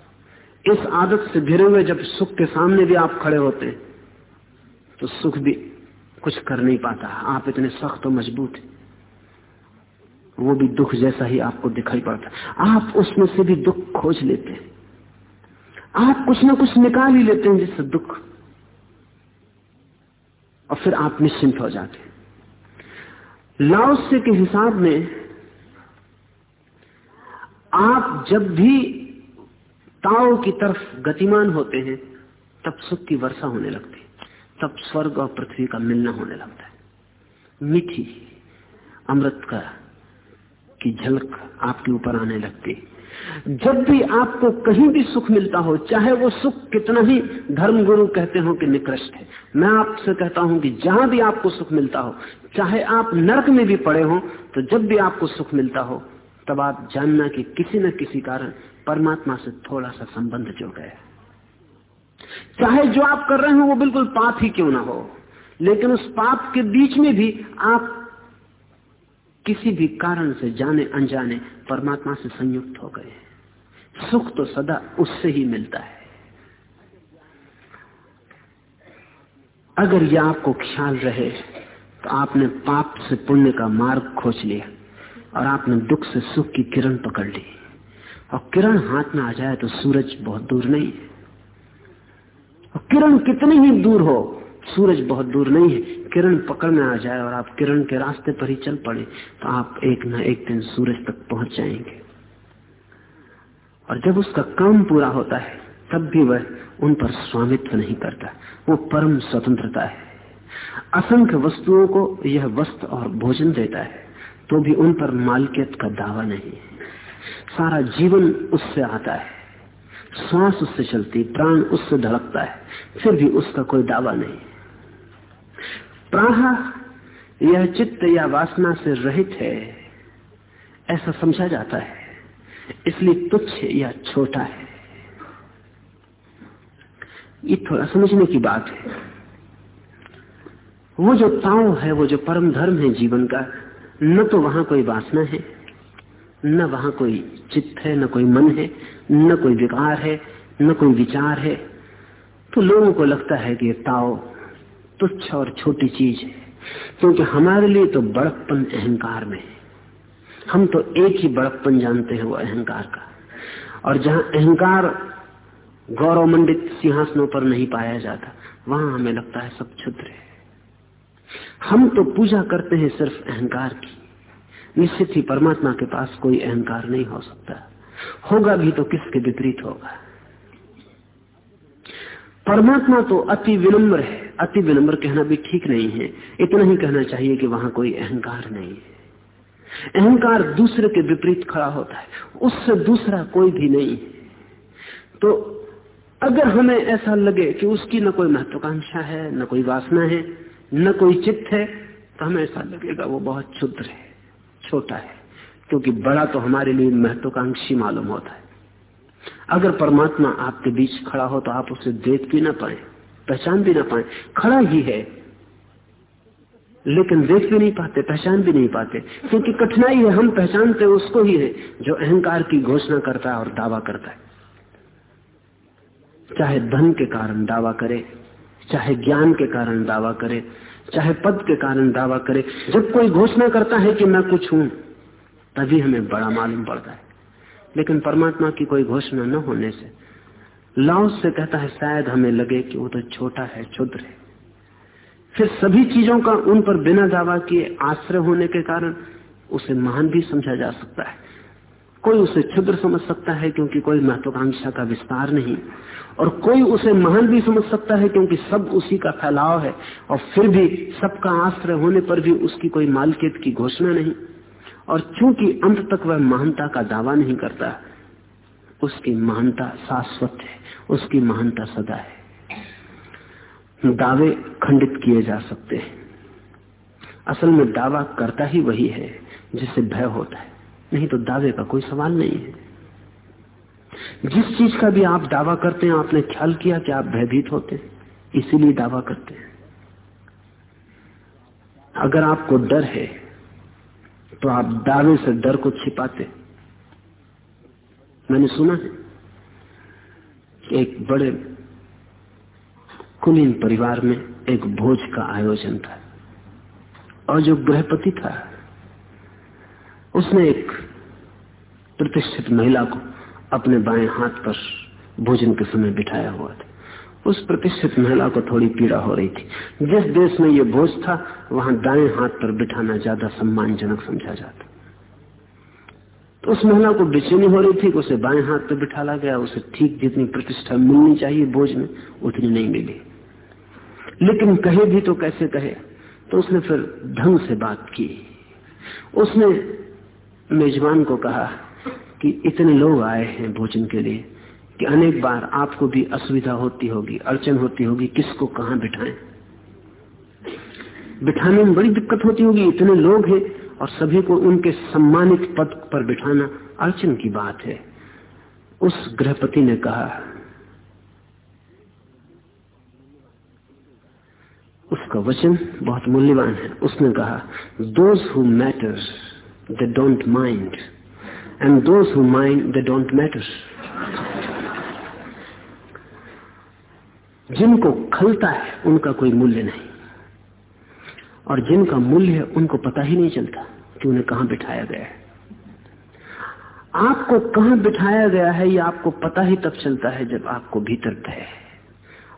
इस आदत से घिरे हुए जब सुख के सामने भी आप खड़े होते तो सुख भी कुछ कर नहीं पाता। आप इतने सख्त और मज़बूत हैं। वो भी दुख जैसा ही आपको दिखाई पड़ता। आप उसमें से भी दुख खोज लेते हैं। आप कुछ ना कुछ निकाल ही लेते हैं जिससे दुख और फिर आप निश्चिंत हो जाते लाओस्य के हिसाब में, आप जब भी ताओ की तरफ़ गतिमान होते हैं, तब सुख की वर्षा होने लगती तब स्वर्ग और पृथ्वी का मिलना होने लगता है। मीठी अमृत का की झलक आपके ऊपर आने लगती है। जब भी आपको कहीं भी सुख मिलता हो, चाहे वो सुख कितना ही धर्म गुरु कहते हो कि निकृष्ट है, मैं आपसे कहता हूँ कि जहाँ भी आपको सुख मिलता हो, चाहे आप नरक में भी पड़े हो तो जब भी आपको सुख मिलता हो, तब आप जानना कि किसी न किसी कारण परमात्मा से थोड़ा सा संबंध जुड़ गया। चाहे जो आप कर रहे हो, वो बिल्कुल पाप ही क्यों ना हो, लेकिन उस पाप के बीच में भी आप किसी भी कारण से जाने अनजाने परमात्मा से संयुक्त हो गए सुख तो सदा उससे ही मिलता है। अगर यह आपको ख्याल रहे तो आपने पाप से पुण्य का मार्ग खोज लिया और आपने दुख से सुख की किरण पकड़ ली। और किरण हाथ में आ जाए तो सूरज बहुत दूर नहीं है। और किरण कितनी ही दूर हो सूरज बहुत दूर नहीं है, किरण पकड़ में आ जाए और आप किरण के रास्ते पर ही चल पड़े तो आप एक न एक दिन सूरज तक पहुँच जाएँगे। और जब उसका काम पूरा होता है, तब भी वह उन पर स्वामित्व नहीं करता। वो परम स्वतंत्रता है। असंख्य वस्तुओं को यह वस्त्र और भोजन देता है तो भी उन पर मालकियत का दावा नहीं सारा जीवन उससे आता है। श्वास उससे चलती, प्राण उससे धड़कता है, फिर भी उसका कोई दावा नहीं। प्राह, यह चित्त या वासना से रहित है। ऐसा समझा जाता है। इसलिए तुच्छ या छोटा है। ये थोड़ा समझने की बात है। वो जो ताव है, वो जो परम धर्म है जीवन का, न तो वहाँ कोई वासना है, न वहाँ कोई चित्त है, न कोई मन है, न कोई विकार है, न कोई विचार है। तो लोगों को लगता है कि ताव तुच्छ और छोटी चीज़ है। क्योंकि हमारे लिए तो बड़प्पन अहंकार में है। हम तो एक ही बड़प्पन जानते हैं वो अहंकार का। और जहाँ अहंकार गौरव मंडित सिंहासनों पर नहीं पाया जाता, वहाँ हमें लगता है सब क्षुद्र है। हम तो पूजा करते हैं सिर्फ़ अहंकार की। निश्चित ही परमात्मा के पास कोई अहंकार नहीं हो सकता। होगा भी तो किसके विपरीत होगा? परमात्मा तो अति विनम्र है। अति विनम्र कहना भी ठीक नहीं है। इतना ही कहना चाहिए कि वहाँ कोई अहंकार नहीं है। अहंकार दूसरे के विपरीत खड़ा होता है। उससे दूसरा कोई भी नहीं तो अगर हमें ऐसा लगे कि उसकी न कोई महत्वाकांक्षा है, न कोई वासना है, न कोई चित्त है तो हमें ऐसा लगेगा वो बहुत क्षुद्र है, छोटा है। क्योंकि बड़ा तो हमारे लिए महत्वाकांक्षी मालूम होता है। अगर परमात्मा आपके बीच खड़ा हो तो आप उसे देख भी ना पाए। पहचान भी ना पाए, खड़ा ही है। लेकिन देख भी नहीं पाते, पहचान भी नहीं पाते, क्योंकि कठिनाई है, हम पहचानते उसको ही है, जो अहंकार की घोषणा करता है और दावा करता है। चाहे धन के कारण दावा करे, चाहे ज्ञान के कारण दावा करे, चाहे पद के कारण दावा करे, जब कोई घोषणा करता है कि मैं कुछ हूँ, तभी हमें बड़ा मालूम पड़ता है। लेकिन परमात्मा की कोई घोषणा न होने से लाओस से कहता है, शायद हमें लगे कि वो तो छोटा है, क्षुद्र है। फिर सभी चीज़ों का उन पर बिना दावा किए आश्रय होने के कारण उसे महान भी समझा जा सकता है। कोई उसे क्षुद्र समझ सकता है क्योंकि कोई महत्वाकांक्षा का विस्तार नहीं। और कोई उसे महान भी समझ सकता है क्योंकि सब उसी का फैलाव है, और फिर भी सबका आश्रय होने पर भी उसकी कोई मालकियत की घोषणा नहीं। और चूँकि अंत तक वह महानता का दावा नहीं करता, उसकी महानता शाश्वत है। उसकी महानता सदा है। दावे खंडित किए जा सकते हैं। असल में दावा करता ही वही है जिसे भय होता है। नहीं तो दावे का कोई सवाल नहीं है। जिस चीज़ का भी आप दावा करते हैं, आपने ख्याल किया कि आप भयभीत होते हैं, इसीलिए दावा करते हैं। अगर आपको डर है तो आप दावे से डर को छिपाते मैंने सुना है। एक बड़े कुलीन परिवार में एक भोज का आयोजन था। और जो गृहपति था, उसने एक प्रतिष्ठित महिला को अपने बाएँ हाथ पर भोजन के समय बिठाया हुआ था। उस प्रतिष्ठित महिला को थोड़ी पीड़ा हो रही थी। जिस देश में ये भोज था, वहाँ दाएँ हाथ पर बिठाना ज़्यादा सम्मानजनक समझा जाता। उस महिला को बेचैनी हो रही थी उसे बाएँ हाथ पर बिठाला गया, उसे ठीक जितनी प्रतिष्ठा मिलनी चाहिए भोज में, उतनी नहीं मिली। लेकिन कहे भी तो कैसे कहे? तो उसने फिर ढंग से बात की। उसने मेजबान को कहा कि इतने लोग आए हैं भोजन के लिए कि अनेक बार आपको भी असुविधा होती होगी, अड़चन होती होगी, किसको कहाँ बिठाएँ? बिठाने में बड़ी दिक्कत होती होगी, इतने लोग हैं और सभी को उनके सम्मानित पद पर बिठाना अड़चन की बात है। उस गृहपति ने कहा, उसका वचन बहुत मूल्यवान है। उसने कहा those who matter they don't mind and those who mind they don't matter जिनको खलता है, उनका कोई मूल्य नहीं। और जिनका मूल्य है उनको पता ही नहीं चलता कि उन्हें कहाँ बिठाया गया है। आपको कहाँ बिठाया गया है ये आपको पता ही तब चलता है जब आपको भीतर भय है।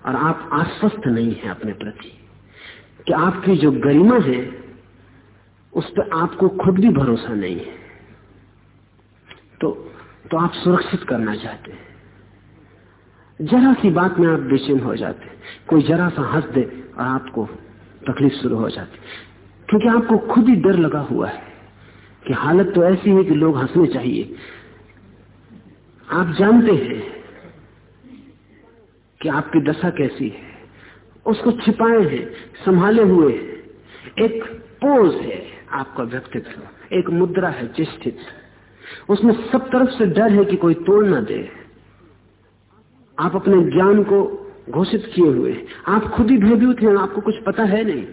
और आप आश्वस्त नहीं है अपने प्रति कि आपकी जो गरिमा है, उस पर आपको खुद भी भरोसा नहीं है। तो तो आप सुरक्षित करना चाहते हैं। जरा सी बात में आप बेचैन हो जाते हैं। कोई जरा सा हंस दे और आपको तकलीफ़ शुरू हो जाती। क्योंकि आपको खुद ही डर लगा हुआ है कि हालत तो ऐसी है कि लोग हंसने चाहिए। आप जानते हैं कि आपकी दशा कैसी है। उसको छिपाए हैं, संभाले हुए एक पोज है आपका व्यक्तित्व, एक मुद्रा है चेष्टित उसमें सब तरफ़ से डर है कि कोई तोड़ ना दे। आप अपने ज्ञान को घोषित किए हुए। आप खुद ही भयभीत हैं, आपको कुछ पता है नहीं।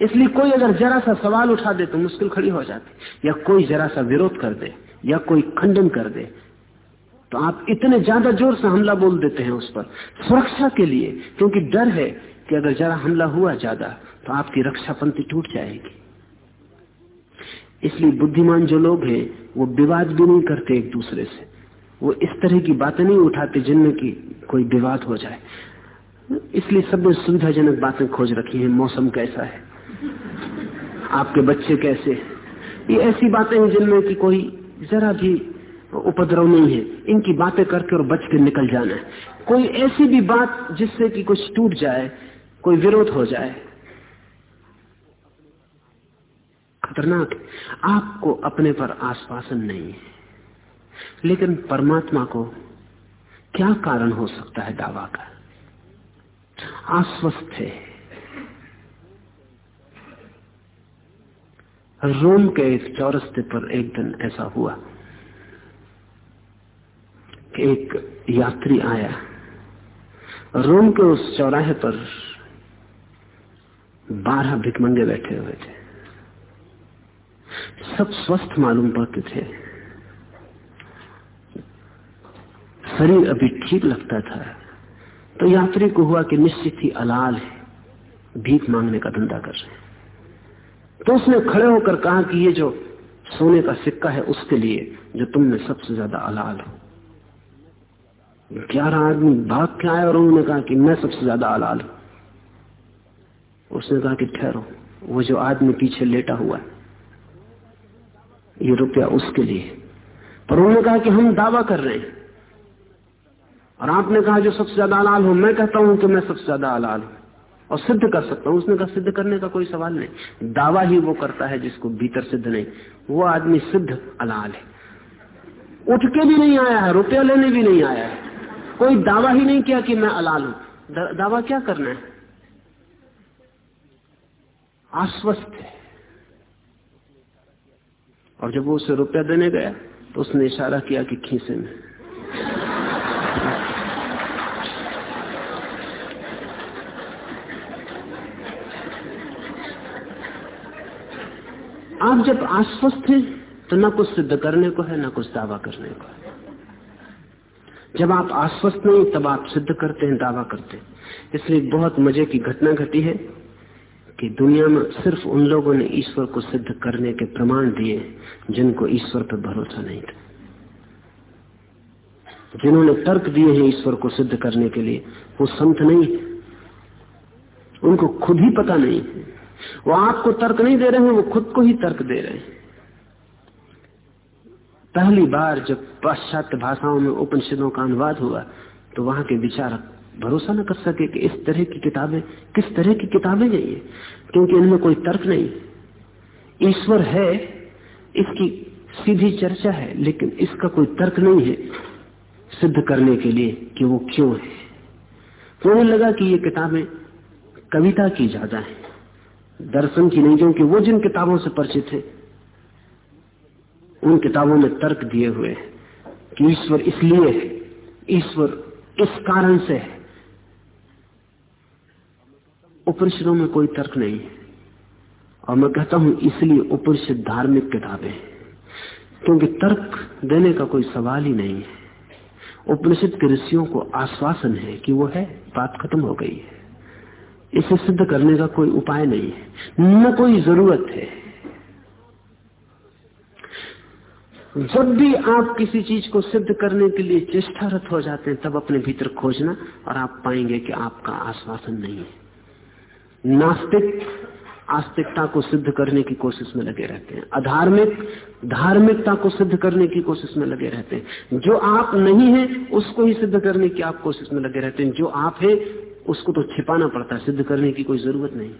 इसलिए कोई अगर जरा सा सवाल उठा दे तो मुश्किल खड़ी हो जाती। या कोई जरा सा विरोध कर दे, या कोई खंडन कर दे तो आप इतने ज़्यादा ज़ोर से हमला बोल देते हैं उस पर। सुरक्षा के लिए, क्योंकि डर है कि अगर जरा हमला हुआ ज़्यादा तो आपकी रक्षा पंक्ति टूट जाएगी। इसलिए बुद्धिमान जो लोग हैं, वो विवाद भी नहीं करते एक दूसरे से। वो इस तरह की बातें नहीं उठाते जिनमें की कोई विवाद हो जाए। इसलिए सबने सुविधाजनक बातें खोज रखी हैं, मौसम कैसा है, आपके बच्चे कैसे ये ऐसी बातें हैं जिनमें की कोई जरा भी उपद्रव नहीं है। इनकी बातें करके और बच के निकल जाना है। कोई ऐसी भी बात जिससे कि कुछ टूट जाए, कोई विरोध हो जाए, खतरनाक आपको अपने पर आश्वासन नहीं है। लेकिन परमात्मा को क्या कारण हो सकता है दावा का? आश्वस्त है। रोम के एक चौरस्ते पर एक दिन ऐसा हुआ कि एक यात्री आया। रोम के उस चौराहे पर बारह भिकमंगे बैठे हुए थे। सब स्वस्थ मालूम पड़ते थे। शरीर अभी ठीक लगता था। तो यात्री को हुआ कि निश्चित ही अलाल है, भीख मांगने का धंधा कर रहे तो उसने खड़े होकर कहा कि ये जो सोने का सिक्का है उसके लिए जो तुमने सबसे ज़्यादा अलाल हो। ग्यारह आदमी भाग के आए और उन्होंने कहा कि मैं सबसे ज़्यादा अलाल हूँ। उसने कहा कि ठहरो, वो जो आदमी पीछे लेटा हुआ है, ये रुपया उसके लिए पर उन्होंने कहा कि हम दावा कर रहे हैं। और आपने कहा जो सबसे ज़्यादा अलाल हो, मैं कहता हूँ कि मैं सबसे ज़्यादा अलाल हूँ। और सिद्ध कर सकता हूँ। उसने कहा, सिद्ध करने का कोई सवाल नहीं। दावा ही वो करता है जिसको भीतर सिद्ध नहीं। वो आदमी सिद्ध अलाल है। उठ के भी नहीं आया है, रुपया लेने भी नहीं आया है। कोई दावा ही नहीं किया कि मैं अलाल हूँ। दावा क्या करना है? आश्वस्त है। और जब वो उसे रुपया देने गया तो उसने इशारा किया कि खीसे में। आप जब आश्वस्त हैं तो ना कुछ सिद्ध करने को है, ना कुछ दावा करने को है। जब आप आश्वस्त नहीं, तब आप सिद्ध करते हैं, दावा करते हैं। इसलिए बहुत मज़े की घटना घटी है कि दुनिया में सिर्फ़ उन लोगों ने ईश्वर को सिद्ध करने के प्रमाण दिए, जिनको ईश्वर पर भरोसा नहीं था। जिन्होंने तर्क दिए हैं ईश्वर को सिद्ध करने के लिए, वो संत नहीं उनको खुद ही पता नहीं है। वो आपको तर्क नहीं दे रहे हैं, वो खुद को ही तर्क दे रहे हैं। पहली बार जब पाश्चात्य भाषाओं में उपनिषदों का अनुवाद हुआ तो वहाँ के विचारक भरोसा न कर सके कि इस तरह की किताबें, किस तरह की किताबें है क्योंकि इनमें कोई तर्क नहीं। ईश्वर है, इसकी सीधी चर्चा है, लेकिन इसका कोई तर्क नहीं है सिद्ध करने के लिए कि वो क्यों है। तो उन्हें लगा कि ये किताबें कविता की ज़्यादा है। दर्शन की नहीं, क्योंकि वो जिन किताबों से परिचित है, उन किताबों में तर्क दिए हुए कि ईश्वर इसलिए है, ईश्वर इस कारण से है। उपनिषदों में कोई तर्क नहीं है। और मैं कहता हूँ, इसलिए उपनिषद धार्मिक किताबें क्योंकि तर्क देने का कोई सवाल ही नहीं है। उपनिषद के ऋषियों को आश्वासन है कि वो है, बात खत्म हो गई है। इसे सिद्ध करने का कोई उपाय नहीं है। न कोई ज़रूरत है। जब भी आप किसी चीज़ को सिद्ध करने के लिए चेष्टारत हो जाते हैं, तब अपने भीतर खोजना और आप पाएँगे कि आपका आश्वासन नहीं है। नास्तिक, आस्तिकता को सिद्ध करने की कोशिश में लगे रहते हैं। अधार्मिक, धार्मिकता को सिद्ध करने की कोशिश में लगे रहते हैं। जो आप नहीं है, उसको ही सिद्ध करने की आप कोशिश में लगे रहते हैं। जो आप है उसको तो छिपाना पड़ता है, सिद्ध करने की कोई ज़रूरत नहीं।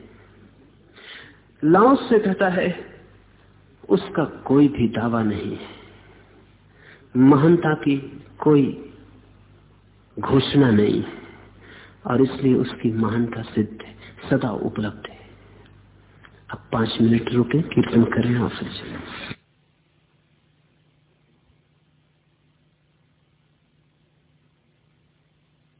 लाओस से कहता है, उसका कोई भी दावा नहीं है। महानता की कोई घोषणा नहीं है, और इसलिए उसकी महानता सिद्ध है, सदा उपलब्ध है। अब पाँच मिनट रुके, कीर्तन करें और फिर चले।